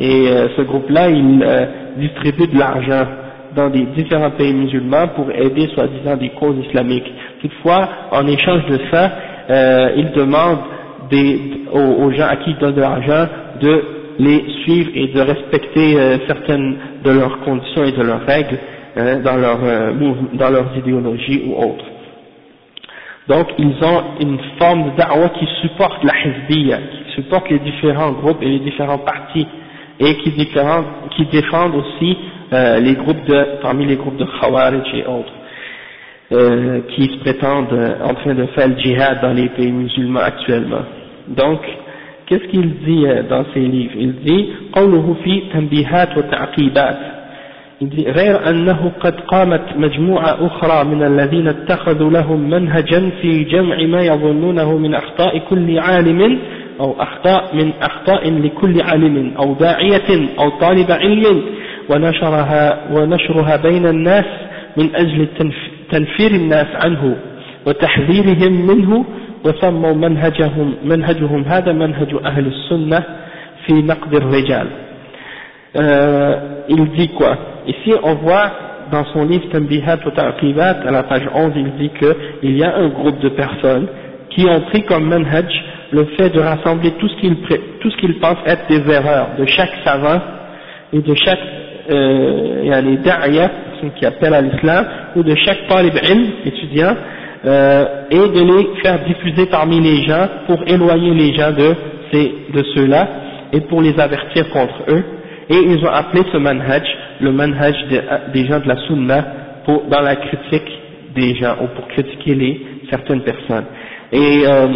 Et euh, ce groupe-là, il euh, distribue de l'argent dans des différents pays musulmans pour aider soi-disant des causes islamiques. Toutefois, en échange de ça, euh, il demande des, aux, gens à qui il donne de l'argent de les suivre et de respecter euh, certaines de leurs conditions et de leurs règles hein, dans, leur, euh, dans leurs idéologies ou autres. Donc ils ont une forme de qui supporte la hizbiyya, qui supporte les différents groupes et les différents partis et qui, qui défendent aussi euh, les groupes de, parmi les groupes de Khawarij et autres, euh, qui se prétendent euh, en train de faire le djihad dans les pays musulmans actuellement. Donc, qu'est-ce qu'il dit euh, dans ses livres Il dit قوله في تنبيهات وتعقيبات il dit غير أنه قد قامت مجموعة أخرى من الذين اتخذوا لهم منهجا في جمع ما يظنونه من أخطاء كل عالم أو أخطاء من أخطاء لكل عالم أو داعية أو طالب علم ونشرها, ونشرها بين الناس من أجل تنفير الناس عنه وتحذيرهم منه وسموا منهجهم, منهجهم هذا منهج أهل السنة في نقد الرجال euh, il dit quoi Ici on voit dans son livre Tambihat wa Ta'qibat à la page 11 il dit qu'il y a un groupe de personnes qui ont pris comme manhaj le fait de rassembler tout ce qu'ils tout ce qu'ils pensent être des erreurs de chaque savant et de chaque euh, il y a les da'iyah, qui appellent à l'islam, ou de chaque talib ilm, étudiant, euh, et de les faire diffuser parmi les gens pour éloigner les gens de, de ceux-là et pour les avertir contre eux. Et ils ont appelé ce manhaj le manhaj des gens de la sunna pour, dans la critique des gens ou pour critiquer les, certaines personnes. Et euh,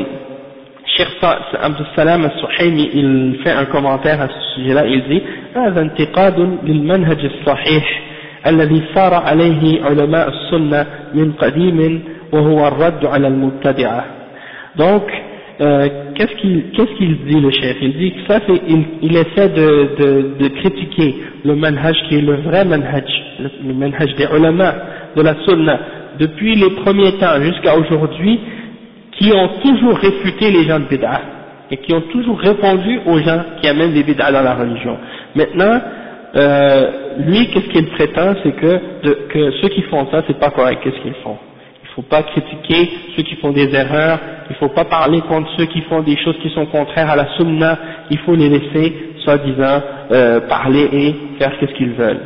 Cheikh Abdul Salam al-Suhaymi, il fait un commentaire à ce sujet-là, il dit هذا انتقاد للمنهج الصحيح الذي سار عليه علماء السنة من قديم وهو الرد على المبتدعة donc euh, qu'est-ce qu'il qu'est-ce qu'il dit le chef il dit que ça c'est il, il essaie de, de, de critiquer le manhaj qui est le vrai manhaj le, le manhaj des ulama de la sunna depuis les premiers temps jusqu'à aujourd'hui qui ont toujours réfuté les gens de bid'ah et qui ont toujours répondu aux gens qui amènent des bid'ah dans la religion. Maintenant, euh, lui, qu'est-ce qu'il prétend, c'est que, que ceux qui font ça, c'est pas correct, qu'est-ce qu'ils font? Il faut pas critiquer ceux qui font des erreurs, il faut pas parler contre ceux qui font des choses qui sont contraires à la sunna, il faut les laisser, soi-disant, euh, parler et faire ce qu'ils veulent.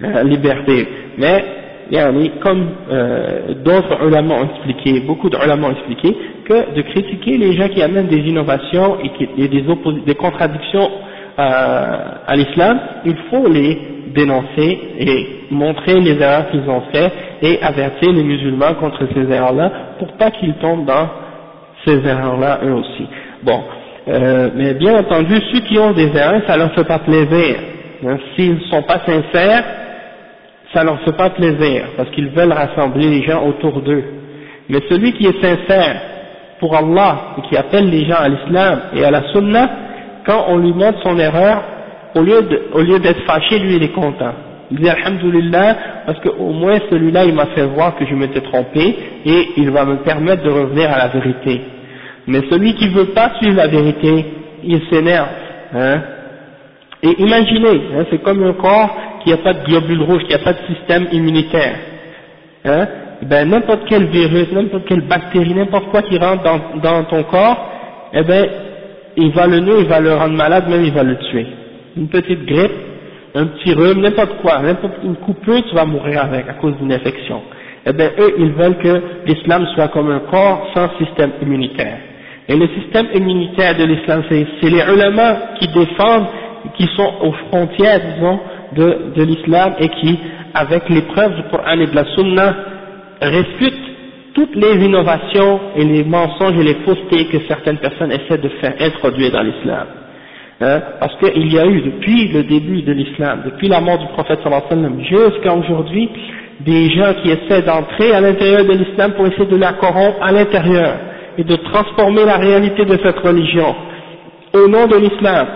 La liberté. Mais comme euh, d'autres ulama ont expliqué, beaucoup d'ulama ont expliqué, que de critiquer les gens qui amènent des innovations et, qui, et des, des, contradictions euh, à l'islam, il faut les dénoncer et montrer les erreurs qu'ils ont faites et avertir les musulmans contre ces erreurs-là pour pas qu'ils tombent dans ces erreurs-là eux aussi. Bon, euh, mais bien entendu, ceux qui ont des erreurs, ça leur fait pas plaisir. Hein, S'ils ne sont pas sincères, ça leur fait pas plaisir, parce qu'ils veulent rassembler les gens autour d'eux. Mais celui qui est sincère pour Allah et qui appelle les gens à l'islam et à la sunna, quand on lui montre son erreur, au lieu d'être fâché, lui il est content. Il dit Alhamdulillah, parce qu'au moins celui-là il m'a fait voir que je m'étais trompé et il va me permettre de revenir à la vérité. Mais celui qui ne veut pas suivre la vérité, il s'énerve. Hein. Et imaginez, hein, c'est comme un corps qui n'a pas de globules rouges, qui n'a pas de système immunitaire. Hein, ben n'importe quel virus, n'importe quelle bactérie, n'importe quoi qui rentre dans, ton corps, eh ben il va le nuire, il va le rendre malade, même il va le tuer. Une petite grippe, un petit rhume, n'importe quoi, n'importe une coupure, tu vas mourir avec à cause d'une infection. Eh bien, eux, ils veulent que l'islam soit comme un corps sans système immunitaire. Et le système immunitaire de l'islam, c'est les ulama qui défendent, qui sont aux frontières, disons, de, de l'islam et qui, avec les preuves du Coran et de la Sunna, réfutent toutes les innovations et les mensonges et les faussetés que certaines personnes essaient de faire introduire dans l'islam. Hein, parce qu'il y a eu depuis le début de l'islam, depuis la mort du prophète sallallahu alayhi wa sallam jusqu'à aujourd'hui, des gens qui essaient d'entrer à l'intérieur de l'islam pour essayer de la corrompre à l'intérieur et de transformer la réalité de cette religion au nom de l'islam.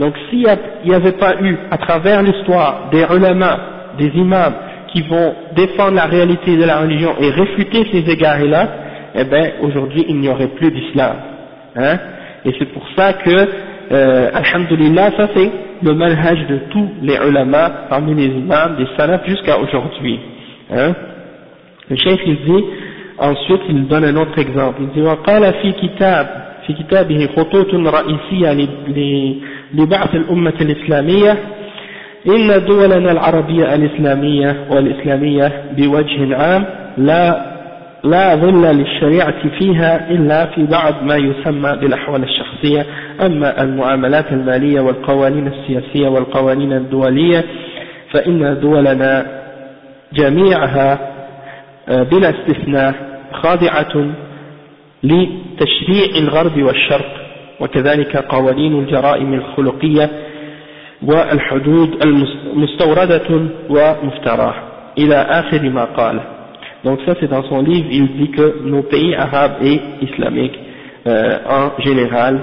Donc s'il n'y avait pas eu à travers l'histoire des ulama, des imams qui vont défendre la réalité de la religion et réfuter ces égarés-là, eh bien aujourd'hui il n'y aurait plus d'islam. Hein et c'est pour ça que, euh, alhamdulillah, ça c'est le manhaj de tous les ulama parmi les imams, des salafs jusqu'à aujourd'hui. Hein le chef il dit, ensuite il donne un autre exemple, il dit وقال في كتاب في كتابه خطوط رئيسية لبعث الأمة الإسلامية إن دولنا العربية الإسلامية والإسلامية بوجه عام لا لا ظل للشريعة فيها إلا في بعض ما يسمى بالأحوال الشخصية أما المعاملات المالية والقوانين السياسية والقوانين الدولية فإن دولنا جميعها بلا استثناء خاضعة لتشريع الغرب والشرق. وكذلك قوانين الجرائم الخلقية والحدود المستوردة ومفتراه إلى آخر ما قال donc ça c'est dans son livre il dit que nos pays arabes et islamiques euh, en général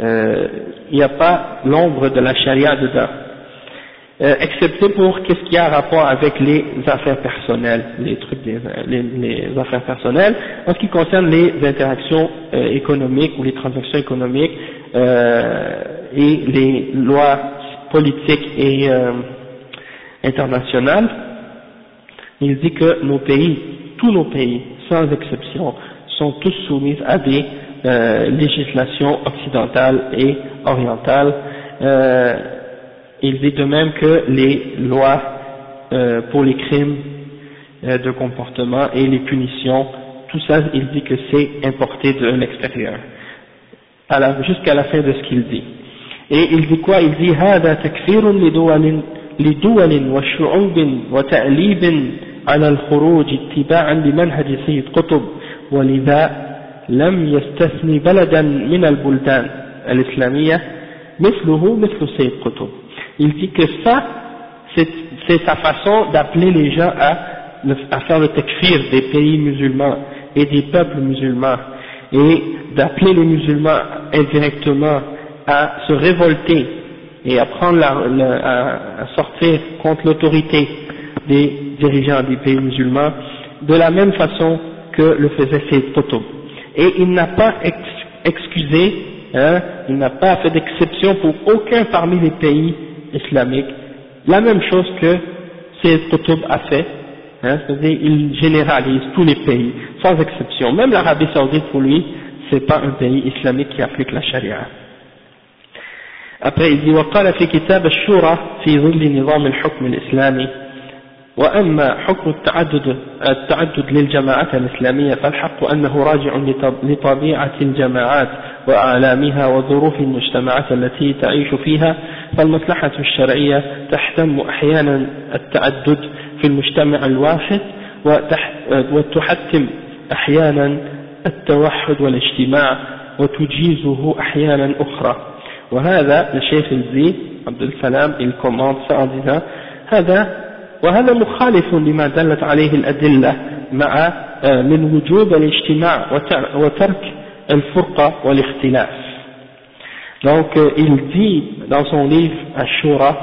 euh, il n'y a pas l'ombre de la charia dedans euh, excepté pour qu'est-ce qui a rapport avec les affaires personnelles, les trucs les affaires personnelles, en ce qui concerne les interactions euh, économiques ou les transactions économiques euh, et les lois politiques et euh, internationales, il dit que nos pays, tous nos pays, sans exception, sont tous soumis à des euh, législations occidentales et orientales. Euh, il dit de même que les lois euh, pour les crimes euh, de comportement et les punitions, tout ça, il dit que c'est importé de l'extérieur, jusqu'à la fin de ce qu'il dit. Et il dit quoi Il dit هذا تكفير لدول لدول وشعوب وتأليب على الخروج اتباعا لمنهج سيد قطب ولذا لم يستثني بلدا من البلدان الإسلامية مثله مثل سيد قطب il dit que ça, c'est sa façon d'appeler les gens à, faire le takfir des pays musulmans et des peuples musulmans, et d'appeler les musulmans indirectement à se révolter et à, prendre la, à, sortir contre l'autorité des dirigeants des pays musulmans, de la même façon que le faisait Sayyid Qutb. Et il n'a pas excusé, hein, il n'a pas fait d'exception pour aucun parmi les pays islamique, la même chose que Sayyid Qutb a fait, hein, c'est-à-dire il généralise tous les pays, sans exception. Même l'Arabie Saoudite pour lui, c'est pas un pays islamique qui applique la charia. Après il dit وقال في كتاب الشورى في ظل نظام الحكم الإسلامي وأما حكم التعدد التعدد للجماعات الإسلامية فالحق أنه راجع لطبيعة الجماعات وآلامها وظروف المجتمعات التي تعيش فيها فالمصلحة الشرعية تحتم أحيانا التعدد في المجتمع الواحد وتحتم أحيانا التوحد والاجتماع وتجيزه أحيانا أخرى. وهذا الشيخ الزي عبد السلام سعدنا هذا وهذا مخالف لما دلت عليه الأدلة مع آه، من وجوب الاجتماع وترك الفرقة والاختلاف donc euh, il dit dans son livre Ashura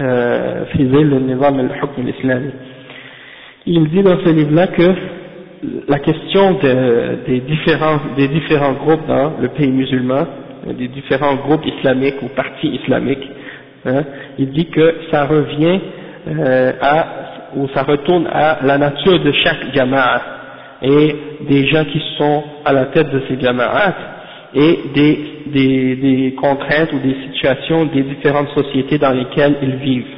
euh, في ظل النظام الحكم الإسلامي il dit dans ce livre là que la question de, des, différents, des différents groupes dans le pays musulman, des différents groupes islamiques ou partis islamiques, hein, il dit que ça revient euh, à, ou ça retourne à la nature de chaque jama'a et des gens qui sont à la tête de ces jama'at et des, des, des contraintes ou des situations des différentes sociétés dans lesquelles ils vivent.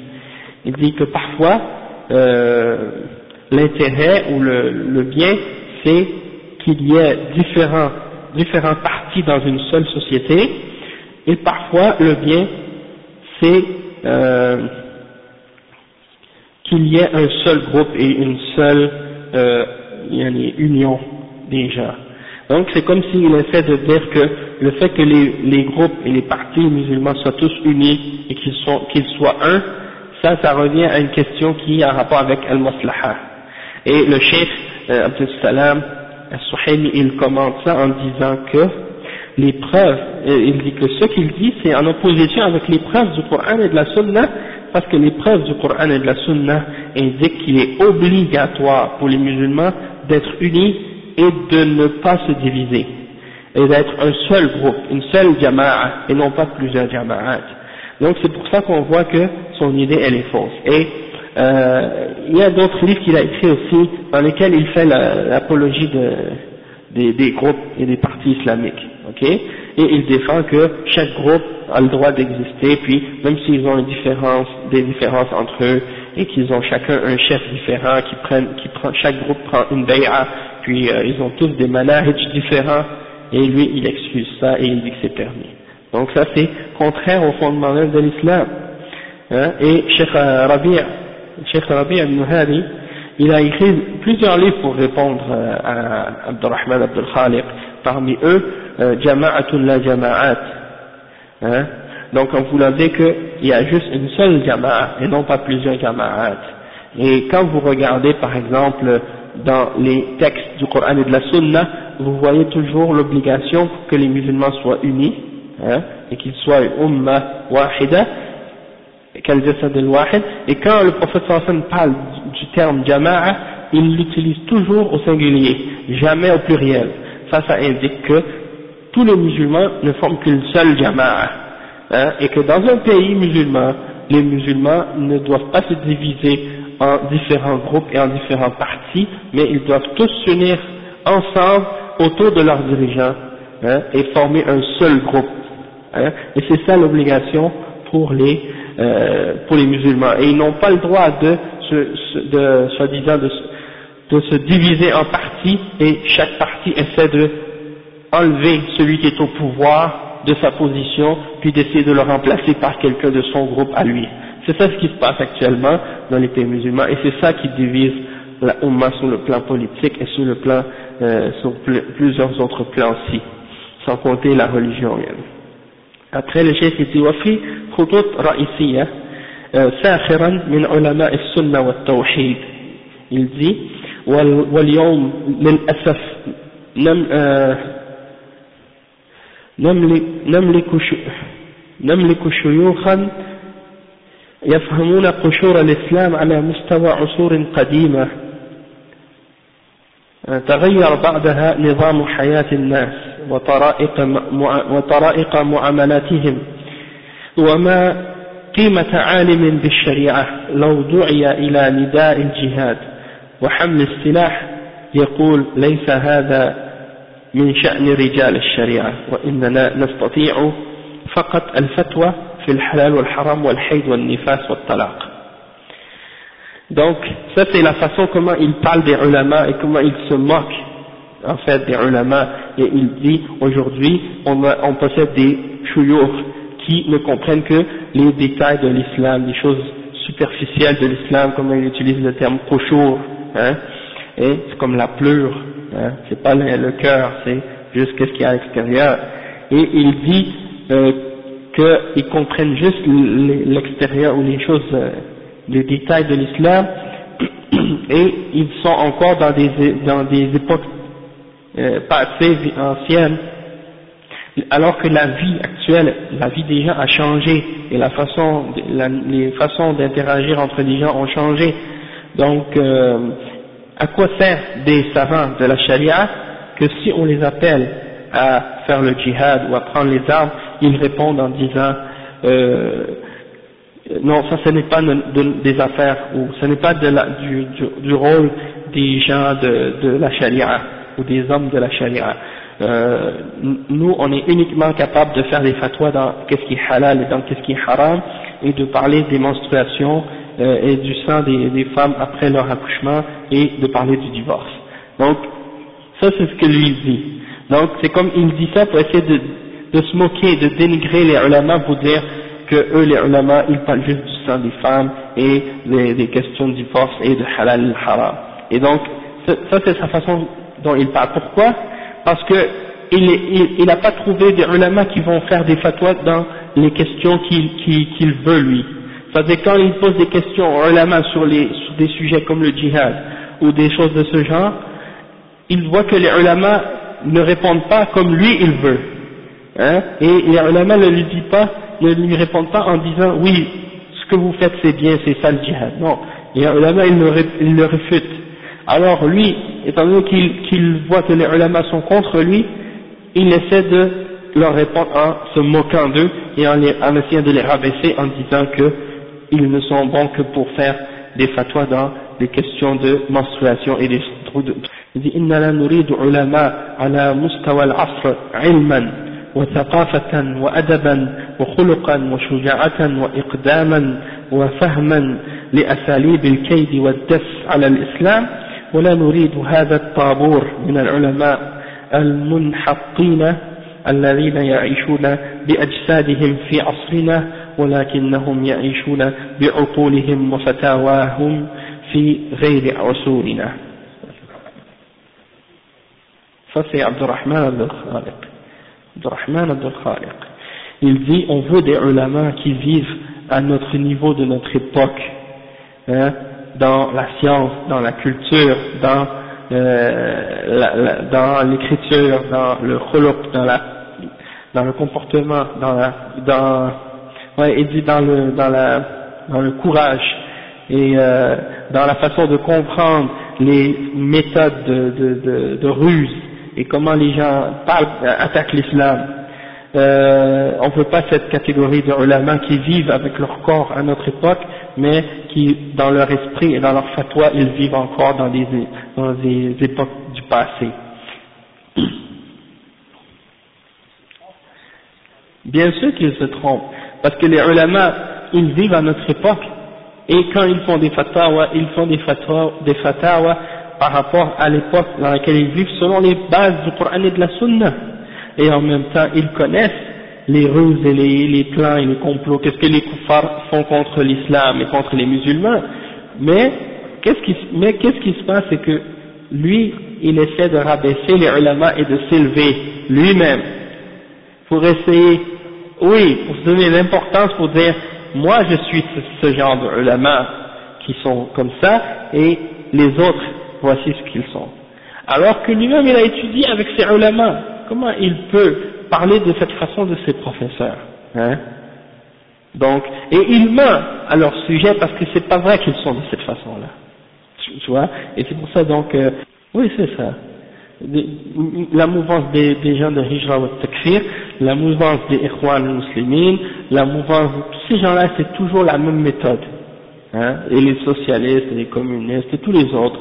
Il dit que parfois, euh, l'intérêt ou le, le bien, c'est qu'il y ait différents, différents partis dans une seule société, et parfois le bien, c'est euh, qu'il y ait un seul groupe et une seule euh, union des gens. Donc c'est comme s'il essaie de dire que le fait que les, les, groupes et les partis musulmans soient tous unis et qu'ils qu'ils soient un, ça, ça revient à une question qui a un rapport avec al-maslaha. Et le chef euh, Abdel Salam al-Suhaimi, il commente ça en disant que les preuves, euh, il dit que ce qu'il dit c'est en opposition avec les preuves du Coran et de la Sunna, parce que les preuves du Coran et de la Sunna indiquent qu'il est obligatoire pour les musulmans d'être unis et de ne pas se diviser, et d'être un seul groupe, une seule jama'a, et non pas plusieurs jama'at. Donc c'est pour ça qu'on voit que son idée elle est fausse. Et euh, il y a d'autres livres qu'il a écrits aussi dans lesquels il fait l'apologie de, des, des, groupes et des partis islamiques. ok? Et il défend que chaque groupe a le droit d'exister, puis même s'ils ont une différence, des différences entre eux, et qu'ils ont chacun un chef différent, qui prennent, qui prend, chaque groupe prend une bay'a, puis euh, ils ont tous des manahij différents, et lui il excuse ça et il dit que c'est permis. Donc ça c'est contraire au fondement de l'islam. Hein, et Cheikh Rabi' Cheikh Rabi' ibn il a écrit plusieurs livres pour répondre euh, à Abdurrahman Abdul Khaliq, parmi eux euh, Jama'atul la Jama'at. Hein? Donc on vous l'a dit qu'il y a juste une seule Jama'a et non pas plusieurs Jama'at. Et quand vous regardez par exemple dans les textes du Coran et de la Sunna, vous voyez toujours l'obligation que les musulmans soient unis, hein, et qu'ils soient une umma wahida, et quand le prophète sallam parle du terme jama'a, il l'utilise toujours au singulier, jamais au pluriel. Ça, ça indique que tous les musulmans ne forment qu'une seule jama'a, hein, et que dans un pays musulman, les musulmans ne doivent pas se diviser en différents groupes et en différents partis, mais ils doivent tous s'unir ensemble autour de leurs dirigeants hein, et former un seul groupe. Hein, et c'est ça l'obligation pour les euh, pour les musulmans et ils n'ont pas le droit de, de soi-disant de, de, se diviser en parties et chaque parti essaie de enlever celui qui est au pouvoir de sa position puis d'essayer de le remplacer par quelqu'un de son groupe à lui. C'est ça ce qui se passe actuellement dans les pays musulmans et c'est ça qui divise la Ummah sur le plan politique et sur le plan euh, sur plusieurs autres plans aussi, sans compter la religion même. Après le chef dit وفي خطوط رئيسية ساخرا من علماء السنة والتوحيد il dit واليوم للأسف نملك نملك نملك شيوخا يفهمون قشور الإسلام على مستوى عصور قديمة. تغير بعدها نظام حياة الناس وطرائق, وطرائق معاملاتهم. وما قيمة عالم بالشريعة لو دعي إلى نداء الجهاد وحمل السلاح يقول ليس هذا من شأن رجال الشريعة وإننا نستطيع فقط الفتوى في الحلال والحرام والحيد والنفاس والطلاق Donc, ça c'est la façon comment il parle des ulama et comment il se moque en fait des ulama et il dit aujourd'hui on, on possède des chouyours qui ne comprennent que les détails de l'islam, les choses superficielles de l'islam, comme il utilise le terme koshour, hein, et c'est comme la pleure, hein, c'est pas le, cœur, c'est juste ce qu'il y a à l'extérieur. Et il dit euh, qu'ils comprennent juste l'extérieur ou les choses, euh, les détails de l'islam, (clears throat) et ils sont encore dans des, dans des époques euh, passées, anciennes, alors que la vie actuelle, la vie des gens a changé et la façon, les façons d'interagir entre les gens ont changé. Donc, euh, à quoi sert des savants de la charia que si on les appelle à faire le djihad ou à prendre les armes, ils répondent en disant euh, non, ça ce n'est pas des affaires ou ce n'est pas du, rôle des gens de, de la charia ou des hommes de la charia. Euh, nous, on est uniquement capable de faire des fatwas dans qu'est-ce qui est halal et dans qu'est-ce qui est haram, et de parler des menstruations euh, et du sang des, femmes après leur accouchement, et de parler du divorce. Donc, ça c'est ce que lui dit. Donc, c'est comme il dit ça pour essayer de, se moquer, de dénigrer les ulama pour dire que eux, les ulama, ils parlent juste du sang des femmes et des, des questions de divorce et de halal et haram. Et donc, ça c'est sa façon dont il parle. Pourquoi? Parce que il n'a pas trouvé des ulama qui vont faire des fatwas dans les questions qu'il veut lui. C'est-à-dire quand il pose des questions aux ulama sur, des sujets comme le djihad ou des choses de ce genre, il voit que les ulama ne répondent pas comme lui il veut. Hein, et les ulama ne lui disent pas, ne lui répondent pas en disant oui, ce que vous faites c'est bien, c'est ça le djihad. Non, les ulama ils le, ils réfutent. Alors lui, étant donné qu'il voit que les ulama sont contre lui, il essaie de leur répondre en se moquant d'eux et en, essayant de les rabaisser en disant qu'ils ne sont bons que pour faire des fatwas dans des questions de menstruation et des trous de... Il dit إننا نريد علماء على مستوى العصر علما وثقافة وأدبا وخلقا وشجاعة وإقداما وفهما لأساليب الكيد والدس على الإسلام ولا نريد هذا الطابور من العلماء المنحقين الذين يعيشون بأجسادهم في عصرنا ولكنهم يعيشون بعقولهم وفتاواهم في غير عصورنا فسي عبد الرحمن عبد الخالق عبد الرحمن عبد الخالق il dit on veut des ulama qui vivent à notre niveau de notre époque hein, dans la science, dans la culture, dans, euh, dans l'écriture, dans le khuluq, dans, la, dans le comportement, dans la, dans, ouais, et dit dans le, dans la, dans le courage et euh, dans la façon de comprendre les méthodes de, de, de, ruse et comment les gens parlent, attaquent l'islam. Euh, on ne veut pas cette catégorie de ulama qui vivent avec leur corps à notre époque, mais qui, dans leur esprit et dans leur fatwa, ils vivent encore dans des, dans des époques du passé. Bien sûr qu'ils se trompent, parce que les ulama, ils vivent à notre époque, et quand ils font des fatwas, ils font des fatwas, des fatwas par rapport à l'époque dans laquelle ils vivent, selon les bases du Coran et de la Sunna, et en même temps, ils connaissent les ruses et les, les plans et les complots, qu'est-ce que les koufars font contre l'islam et contre les musulmans? Mais qu'est-ce qui, mais qu'est-ce qui se passe, c'est que lui, il essaie de rabaisser les ulama et de s'élever lui-même pour essayer, oui, pour se donner l'importance pour dire, moi je suis ce, genre de ulama qui sont comme ça et les autres, voici ce qu'ils sont. Alors que lui-même il a étudié avec ses ulama, comment il peut parler de cette façon de ses professeurs. Hein? Donc, et il ment à leur sujet parce que c'est pas vrai qu'ils sont de cette façon-là. Tu, vois? Et c'est pour ça donc, euh, oui c'est ça. La mouvance des, gens de Hijra ou Takfir, la mouvance des Ikhwan muslimin, la mouvance, tous ces gens-là, c'est toujours la même méthode. Hein et les socialistes, les communistes et tous les autres,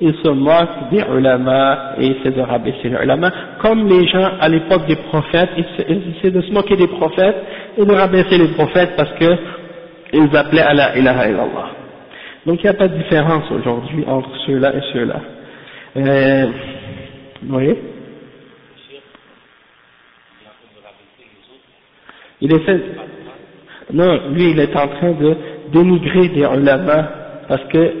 ils se moquent des ulama et essaient de rabaisser les ulama, comme les gens à l'époque des prophètes, ils essaient de se moquer des prophètes et de rabaisser les prophètes parce que ils appelaient à la ilaha illallah. Donc il n'y a pas de différence aujourd'hui entre ceux-là et ceux-là. Euh, voyez? Il essaie, non, lui il est en train de dénigrer des ulama parce que,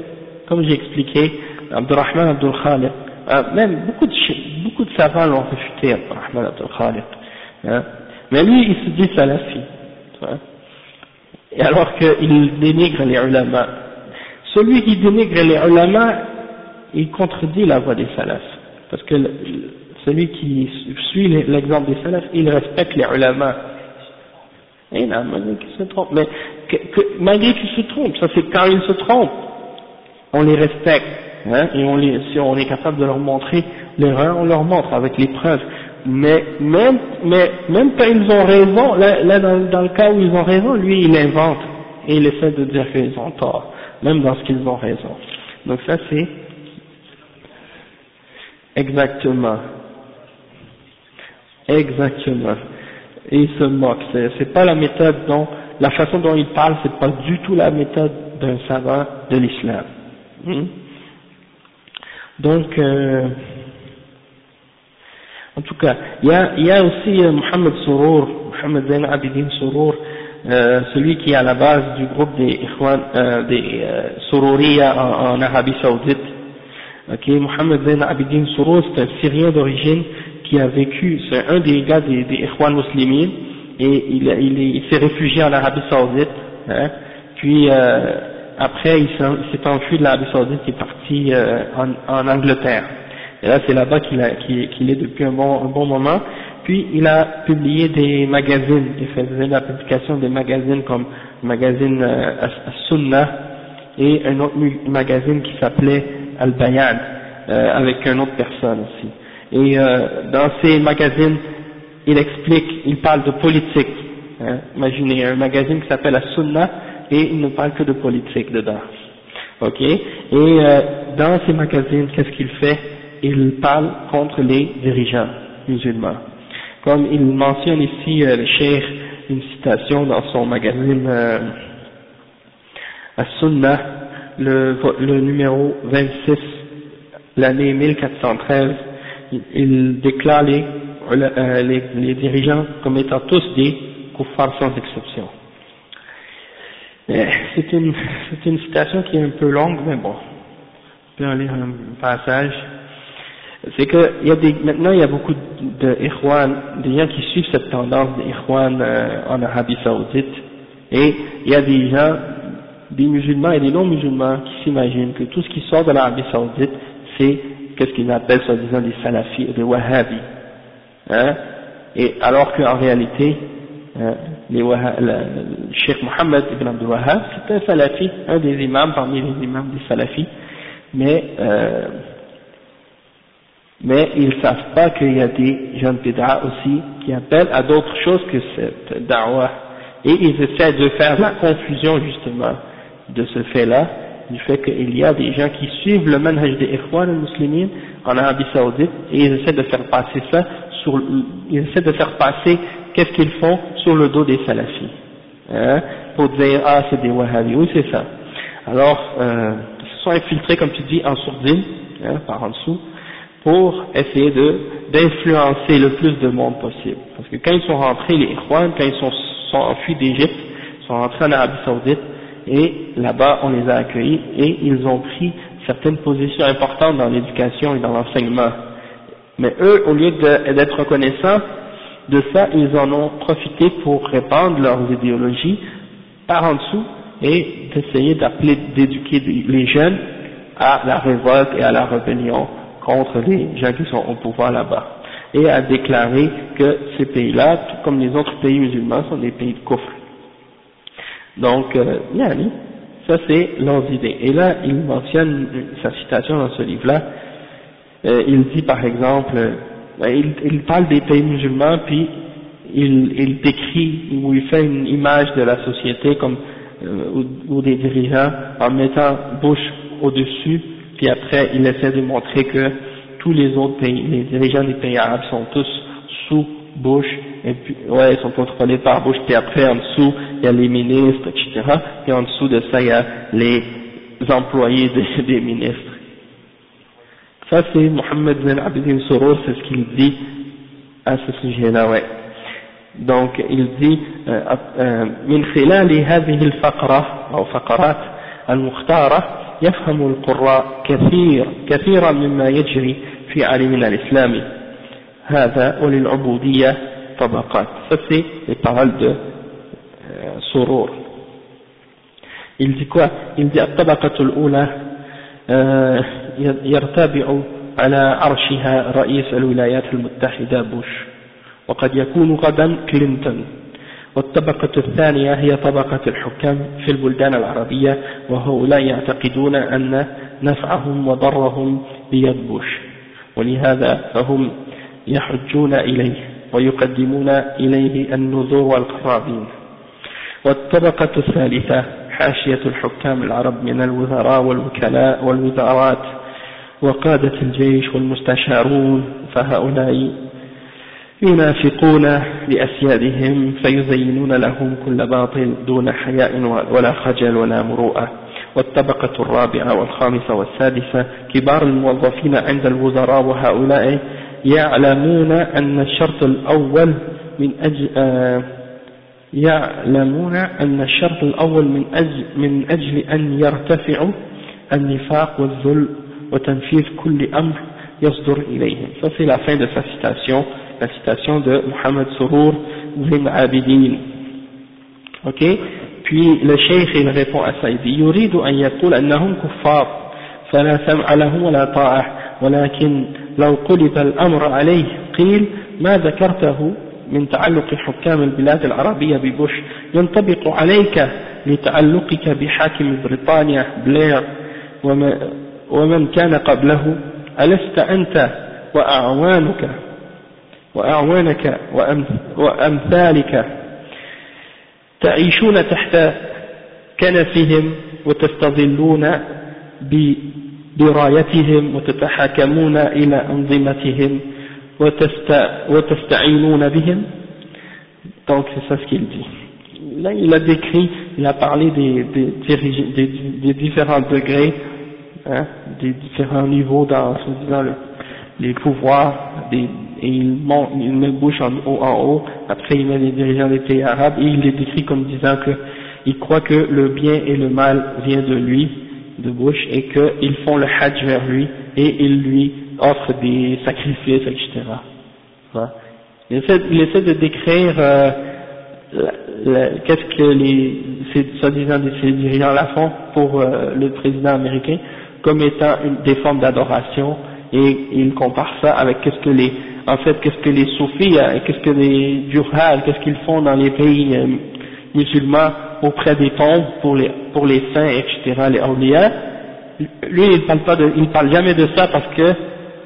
comme j'ai expliqué, Abdurrahman Abdul Khalid, euh, même beaucoup de, beaucoup de savants l'ont réfuté, Abdurrahman Abdul Khalid, hein, mais lui il se dit salafi, et alors qu'il dénigre les ulama. Celui qui dénigre les ulama, il contredit la voix des salafs, parce que celui qui suit l'exemple des salafs, il respecte les ulama. Et là, malgré qu'il se trompe, mais que, que, malgré qu'il se trompe, ça c'est quand ils se trompent, on les respecte, hein, et on les, si on est capable de leur montrer l'erreur, on leur montre avec les preuves. Mais même, mais même quand ils ont raison, là, là dans, dans, le cas où ils ont raison, lui il invente et il essaie de dire qu'ils ont tort, même dans ce qu'ils ont raison. Donc ça c'est exactement, exactement. Et il se moque. C'est pas la méthode dont, la façon dont il parle, c'est pas du tout la méthode d'un savant de l'islam. Hmm? Donc, euh, en tout cas, il y a, aussi euh, Mohamed Sourour, Mohamed Zain euh, celui qui est à la base du groupe des, euh, des en, Arabie Saoudite. Ok, Mohamed Zain Abidin Sourour, c'est un Syrien d'origine qui a vécu, c'est un des gars des, des Ikhwan et il, il, s'est réfugié en Arabie Saoudite, hein, puis euh, après il s'est enfui de l'Arabie Saoudite, il est parti euh, en, Angleterre. Et là, c'est là-bas qu'il qu est depuis un bon, un bon moment. Puis, il a publié des magazines. Il faisait la publication des magazines comme le magazine euh, As-Sunnah et un autre magazine qui s'appelait Al-Bayan, euh, avec une autre personne aussi. Et euh, dans ces magazines, il explique, il parle de politique. Hein. Imaginez un magazine qui s'appelle As-Sunnah et il ne parle que de politique dedans. Ok? Et euh, dans ces magazines, qu'est-ce qu'il fait? Il parle contre les dirigeants musulmans. Comme il mentionne ici euh, le cheikh, une citation dans son magazine euh, As-Sunnah, le, numéro 26, l'année 1413, il, déclare les, euh, les, dirigeants comme étant tous des kuffars sans exception. C'est une, une citation qui est un peu longue, mais bon, on peut en lire un passage. C'est que y a maintenant il y a beaucoup de des gens qui suivent cette tendance des euh, en Arabie Saoudite, et il y a des gens, des musulmans et des non-musulmans qui s'imaginent que tout ce qui sort de l'Arabie Saoudite, c'est qu'est-ce qu'ils appellent soi-disant des salafis ou des wahhabis. Hein, et alors qu'en réalité, hein, le, Cheikh Mohammed ibn Abdul Wahhab, c'est un salafi, un des imams parmi les imams des salafis, mais euh, ils ne savent pas qu'il y a des jeunes bid'a aussi qui appellent à d'autres choses que cette da'wah. Et ils essaient de faire la confusion justement de ce fait-là, du fait qu'il y a des gens qui suivent le manhaj des Ikhwan al-Muslimin en Arabie Saoudite et ils essaient de faire passer ça sur, ils essaient de faire passer qu'est-ce qu'ils font sur le dos des salafis. Hein, pour dire, ah c'est des wahhabis, oui c'est ça. Alors, euh, ils se sont infiltrés comme tu dis en sourdine, hein, par en dessous, pour essayer de d'influencer le plus de monde possible. Parce que quand ils sont rentrés, les Ikhwan, quand ils sont, sont enfuis d'Égypte, sont rentrés en Arabie Saoudite, et là-bas on les a accueillis, et ils ont pris certaines positions importantes dans l'éducation et dans l'enseignement. Mais eux, au lieu d'être reconnaissants de ça, ils en ont profité pour répandre leurs idéologies par en dessous et d'essayer d'appeler, d'éduquer les jeunes à la révolte et à la rébellion contre les gens qui sont au pouvoir là-bas, et a déclaré que ces pays-là, tout comme les autres pays musulmans, sont des pays de coffre. Donc, euh, ça c'est leurs idées. Et là, il mentionne sa citation dans ce livre-là, euh, il dit par exemple, euh, il, il, parle des pays musulmans, puis il, il, décrit, ou il fait une image de la société comme, euh, ou, des dirigeants, en mettant bouche au-dessus puis après il essaie de montrer que tous les autres pays, les dirigeants des pays arabes sont tous sous Bush, et puis, ouais, ils sont contrôlés par Bush, puis après en dessous il y a les ministres, etc., et en dessous de ça il y a les, employés des, (laughs) ministres. Ça c'est Mohamed Ben Abidin Soros, c'est ce qu'il dit à ce sujet-là, ouais. Donc il dit من خلال هذه الفقرة أو فقرات المختارة يفهم القراء كثير كثيرا مما يجري في عالمنا الإسلامي هذا وللعبودية طبقات. Ça c'est les paroles de euh, il dit quoi? Il dit الطبقة الأولى يرتبع على عرشها رئيس الولايات المتحدة بوش. وقد يكون غدا كلينتون. والطبقة الثانية هي طبقة الحكام في البلدان العربية وهؤلاء يعتقدون أن نفعهم وضرهم بيد بوش. ولهذا فهم يحجون إليه ويقدمون إليه النذور والقرابين. والطبقة الثالثة حاشية الحكام العرب من الوزراء والوكلاء والوزارات وقادة الجيش والمستشارون فهؤلاء ينافقون لأسيادهم فيزينون لهم كل باطل دون حياء ولا خجل ولا مروءة. والطبقة الرابعة والخامسة والسادسة كبار الموظفين عند الوزراء وهؤلاء يعلمون أن الشرط الأول من أجل آه يعلمون أن الشرط الأول من أجل, من أجل أن يرتفعوا النفاق والذل وتنفيذ كل أمر يصدر إليهم. Ça c'est la fin de sa citation. la citation de Muhammad Surur Zin Abidin. Ok Puis le cheikh il répond à dit يريد أن يقول أنهم كفار فلا سمع له ولا طاعة ولكن لو قلب الأمر عليه قيل ما ذكرته من تعلق حكام البلاد العربية ببوش ينطبق عليك لتعلقك بحاكم بريطانيا بلير ومن كان قبله ألست أنت وأعوانك وأعوانك وأمثالك تعيشون تحت كنفهم وتستظلون برايتهم وتتحاكمون إلى أنظمتهم وتستعينون بهم donc c'est ça ce qu'il dit là il a décrit il a parlé des, des, des, des différents degrés hein, des différents niveaux dans, dans le, les pouvoirs des, et il, monte, il met bouche en haut, en haut, après il met les dirigeants des pays arabes, et il les décrit comme disant que il croit que le bien et le mal viennent de lui, de Bush, et qu'ils font le hajj vers lui, et ils lui offrent des sacrifices, etc. Il, essaie, il, essaie, de décrire euh, qu'est-ce que les soi-disant ces dirigeants-là font pour euh, le président américain, comme étant une, des formes d'adoration, et il compare ça avec qu'est-ce que les en fait, qu'est-ce que les soufis, euh, qu'est-ce que les durhal, qu'est-ce qu'ils font dans les pays euh, musulmans auprès des tombes pour les, pour les saints, etc., les awliya, lui, il parle pas de, il parle jamais de ça parce que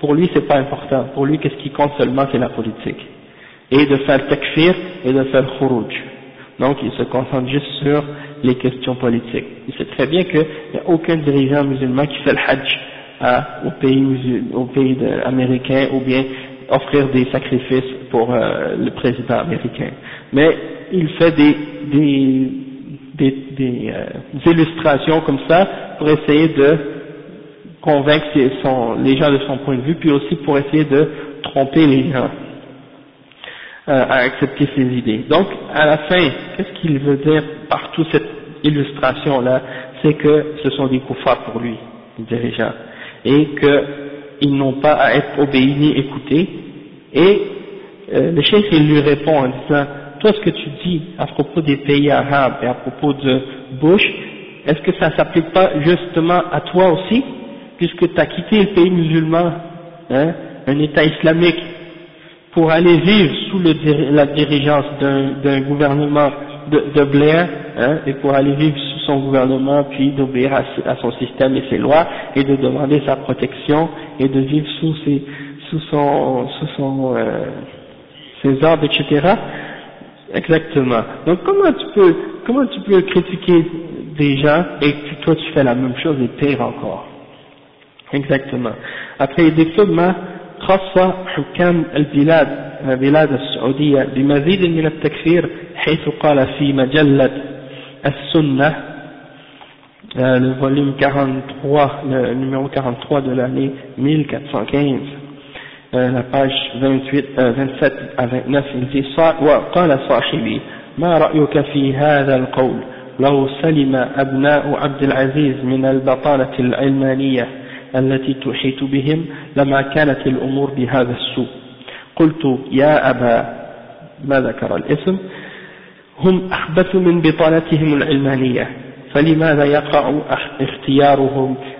pour lui, c'est pas important. Pour lui, qu'est-ce qui compte seulement, c'est la politique. Et de faire takfir et de faire khuruj. Donc, il se concentre juste sur les questions politiques. Il sait très bien qu'il n'y a aucun dirigeant musulman qui fait le hajj au pays, au pays américain ou bien offrir des sacrifices pour euh, le président américain. Mais il fait des, des, des, des euh, illustrations comme ça pour essayer de convaincre les gens de son point de vue, puis aussi pour essayer de tromper les gens euh, à accepter ses idées. Donc, à la fin, qu'est-ce qu'il veut dire par toute cette illustration-là? C'est que ce sont des koufars pour lui, les dirigeants, et que ils n'ont pas à être obéis ni écoutés, et euh, le chef il lui répond en disant, toi ce que tu dis à propos des pays arabes et à propos de Bush, est-ce que ça s'applique pas justement à toi aussi, puisque tu as quitté le pays musulman, hein, un État islamique, pour aller vivre sous la dirigeance d'un gouvernement de, Blair, hein, et pour aller vivre sous son gouvernement, puis d'obéir à, son système et ses lois, et de demander sa protection, et de vivre sous son, euh, ses ordres, etc. Exactement. Donc comment tu peux, comment tu peux critiquer des gens et que toi tu fais la même chose et pire encore Exactement. Après il dit ثم خص حكام البلاد بلاد السعودية بمزيد من التكفير حيث قال في مجلة السنة euh, le volume 43, le numéro 43 de l'année 1415, euh, la page 28, euh, 27 à 29, il dit وقال صاحبي ما رأيك في هذا القول لو سلم أبناء عبد العزيز من البطالة العلمانية التي تحيط بهم لما كانت الأمور بهذا السوء قلت يا أبا ما ذكر الاسم هم أخبث من بطالتهم العلمانية فلماذا يقع اختيارهم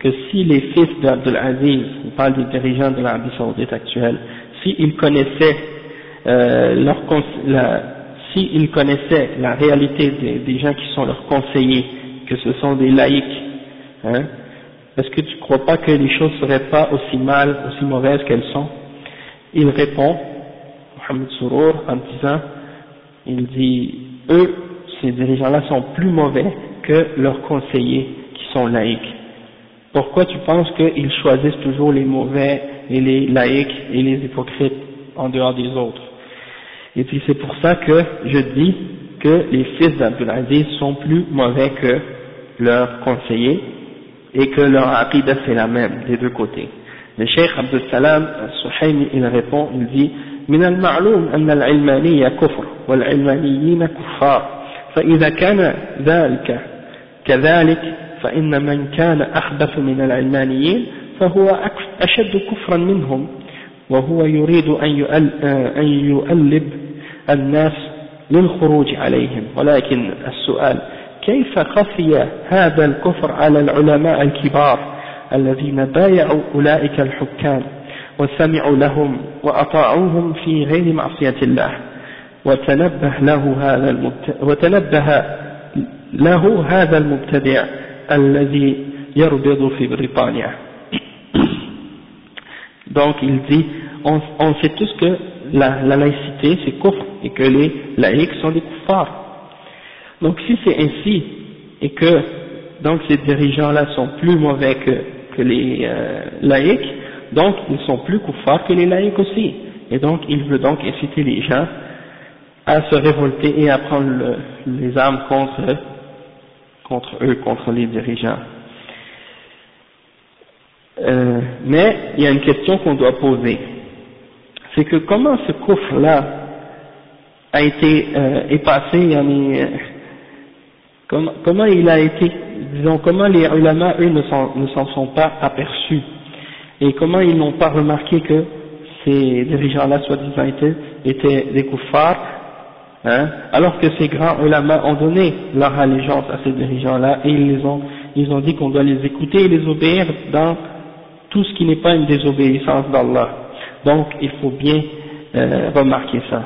que si les fils d'Abdelaziz, on parle des dirigeants de l'Arabie Saoudite actuelle, s'ils connaissaient euh, leur, la, s'ils connaissaient la réalité des, gens qui sont leurs conseillers, que ce sont des laïcs, hein, est-ce que tu ne crois pas que les choses ne seraient pas aussi mal, aussi mauvaises qu'elles sont? Il répond, Mohamed Sourour, en disant, il dit, eux, ces dirigeants-là sont plus mauvais que leurs conseillers qui sont laïcs. Pourquoi tu penses qu'ils choisissent toujours les mauvais et les laïcs et les hypocrites en dehors des autres Et puis c'est pour ça que je dis que les fils d'Abdulaziz sont plus mauvais que leurs conseillers et que leur aqidah c'est la même des deux côtés. Le Cheikh Abdul Salam Suhaimi il répond, il dit من المعلوم أن العلمانية كفر والعلمانيين كفار فإذا كان ذلك كذلك فإن من كان أخبث من العلمانيين فهو أشد كفرا منهم وهو يريد أن يؤلب الناس للخروج عليهم. ولكن السؤال كيف خفي هذا الكفر على العلماء الكبار الذين بايعوا أولئك الحكام وسمعوا لهم وأطاعوهم في غير معصية الله؟ وتنبه له هذا وتنبه له هذا المبتدع الذي يربض في بريطانيا donc il dit on, on sait tous que la, la laïcité c'est kufr et que les laïcs sont des kuffars donc si c'est ainsi et que donc ces dirigeants là sont plus mauvais que, que les euh, laïcs donc ils sont plus kuffars que les laïcs aussi et donc il veut donc inciter les gens à se révolter et à prendre le, les armes contre contre eux, contre les dirigeants. Euh, mais il y a une question qu'on doit poser. C'est que comment ce coffre-là a été euh, euh, comment, comment, il a été, disons, comment les ulama, eux, ne s'en sont pas aperçus, et comment ils n'ont pas remarqué que ces dirigeants-là, soi-disant, étaient, étaient des kuffars, Hein, alors que ces grands ulama ont donné leur allégeance à ces dirigeants-là et ils, les ont, ils ont dit qu'on doit les écouter et les obéir dans tout ce qui n'est pas une désobéissance d'Allah. Donc il faut bien euh, remarquer ça.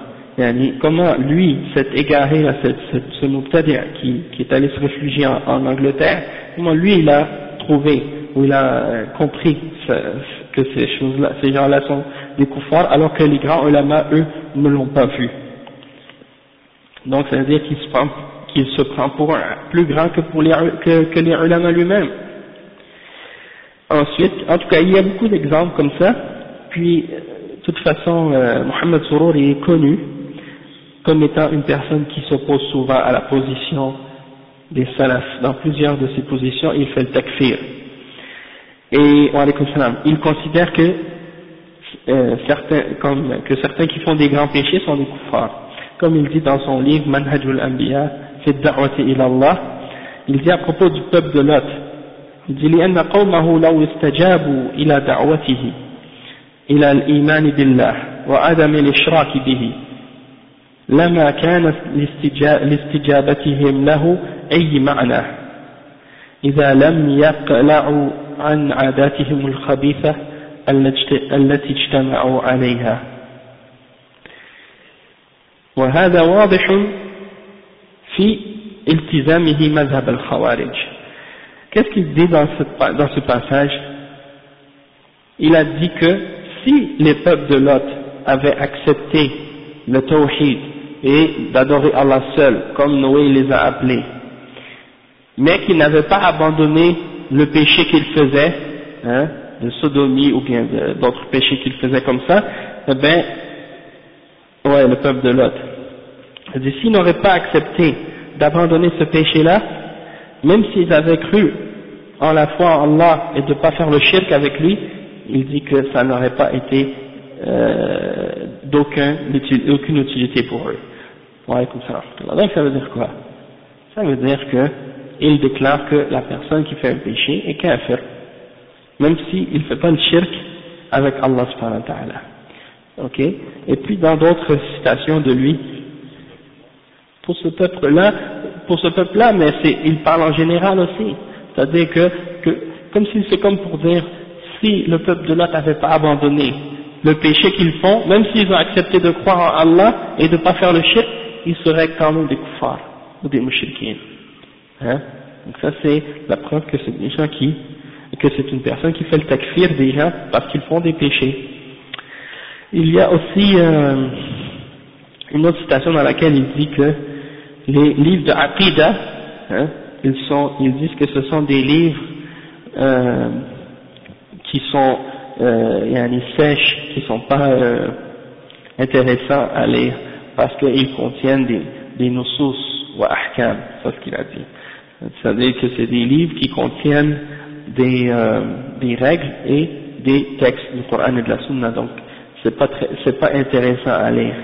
comment lui, cet égaré, là, ce Muqtadir qui, qui est allé se réfugier en, Angleterre, comment lui il a trouvé, ou il a euh, compris que ces choses-là, ces gens-là sont des alors que les grands ulama, eux, ne l'ont pas vu. Donc ça veut dire qu'il se prend, qu'il se prend pour un plus grand que, pour les, que, que les ulama lui-même. Ensuite, en tout cas, il y a beaucoup d'exemples comme ça. Puis, euh, de toute façon, euh, Mohamed Sourour est connu comme étant une personne qui s'oppose souvent à la position des salafs. Dans plusieurs de ses positions, il fait le takfir. Et, il considère que, euh, certains, comme, que certains qui font des grands péchés sont des kuffars comme il dit dans son livre Manhajul Anbiya, fi da'wati ila Allah, il dit à propos du peuple de Lot, il dit لأن قومه لو استجابوا إلى دعوته إلى الإيمان بالله وعدم الإشراك به لما كان لاستجابتهم له أي معنى إذا لم يقلعوا عن عاداتهم الخبيثة التي اجتمعوا عليها وهذا واضح في التزامه مذهب الخوارج qu'est-ce qu'il dit dans ce, dans ce passage Il a dit que si les peuples de Lot avaient accepté le tawhid et d'adorer Allah seul, comme Noé les a appelés, mais qu'ils n'avaient pas abandonné le péché qu'ils faisaient, hein, de sodomie ou bien d'autres péchés qu'ils faisaient comme ça, eh bien, ouais, le peuple de Lot. S'ils n'auraient pas accepté d'abandonner ce péché-là, même s'ils avaient cru en la foi en Allah et de ne pas faire le shirk avec lui, il dit que ça n'aurait pas été euh, d'aucune utilité pour eux. Donc ça veut dire quoi? Ça veut dire que il déclare que la personne qui fait un péché est kafir, même s'il ne fait pas le shirk avec Allah subhanahu. Ok Et puis dans d'autres citations de lui, pour ce peuple-là, pour ce peuple-là, mais il parle en général aussi. C'est-à-dire que, que comme si c'est comme pour dire, si le peuple de Lot n'avait pas abandonné le péché qu'ils font, même s'ils ont accepté de croire en Allah et de ne pas faire le shirk, ils seraient quand même des kuffars ou des mouchriquins. Hein? Donc ça c'est la preuve que c'est des gens qui, que c'est une personne qui fait le takfir des gens parce qu'ils font des péchés. Il y a aussi euh, une autre citation dans laquelle il dit que les livres de Aqidah, hein, ils, sont, ils disent que ce sont des livres euh, qui sont euh, sèches, qui sont pas euh, intéressants à lire parce qu'ils contiennent des, des nusus ou ahkam, c'est ce qu'il a dit. C'est-à-dire que c'est des livres qui contiennent des, euh, des règles et des textes du Coran et de la Sunna, donc c'est pas c'est pas intéressant à lire.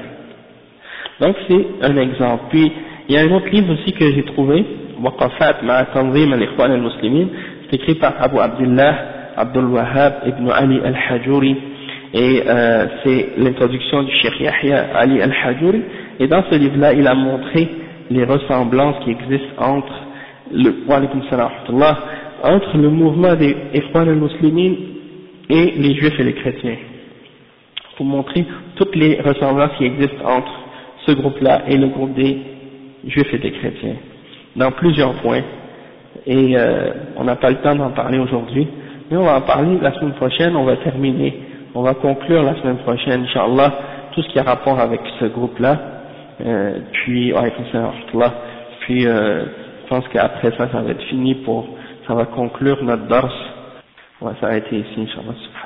Donc c'est un exemple. Puis il y a un autre livre aussi que j'ai trouvé, Waqafat ma tanzim al-Ikhwan al-Muslimin, c'est écrit par Abu Abdullah Abdul Wahhab ibn Ali al-Hajuri, et euh, c'est l'introduction du Cheikh Yahya Ali al-Hajuri, et dans ce livre-là, il a montré les ressemblances qui existent entre le, entre le mouvement des Ikhwan al-Muslimin et les Juifs et les chrétiens, pour montrer toutes les ressemblances qui existent entre ce groupe-là et le groupe des Juifs et des chrétiens, dans plusieurs points, et euh, on n'a pas le temps d'en parler aujourd'hui, mais on va en parler la semaine prochaine, on va terminer, on va conclure la semaine prochaine, Inch'Allah, tout ce qui a rapport avec ce groupe-là, euh, puis, puis euh, je pense qu'après ça, ça va être fini pour, ça va conclure notre dars, on va s'arrêter ici, Inch'Allah,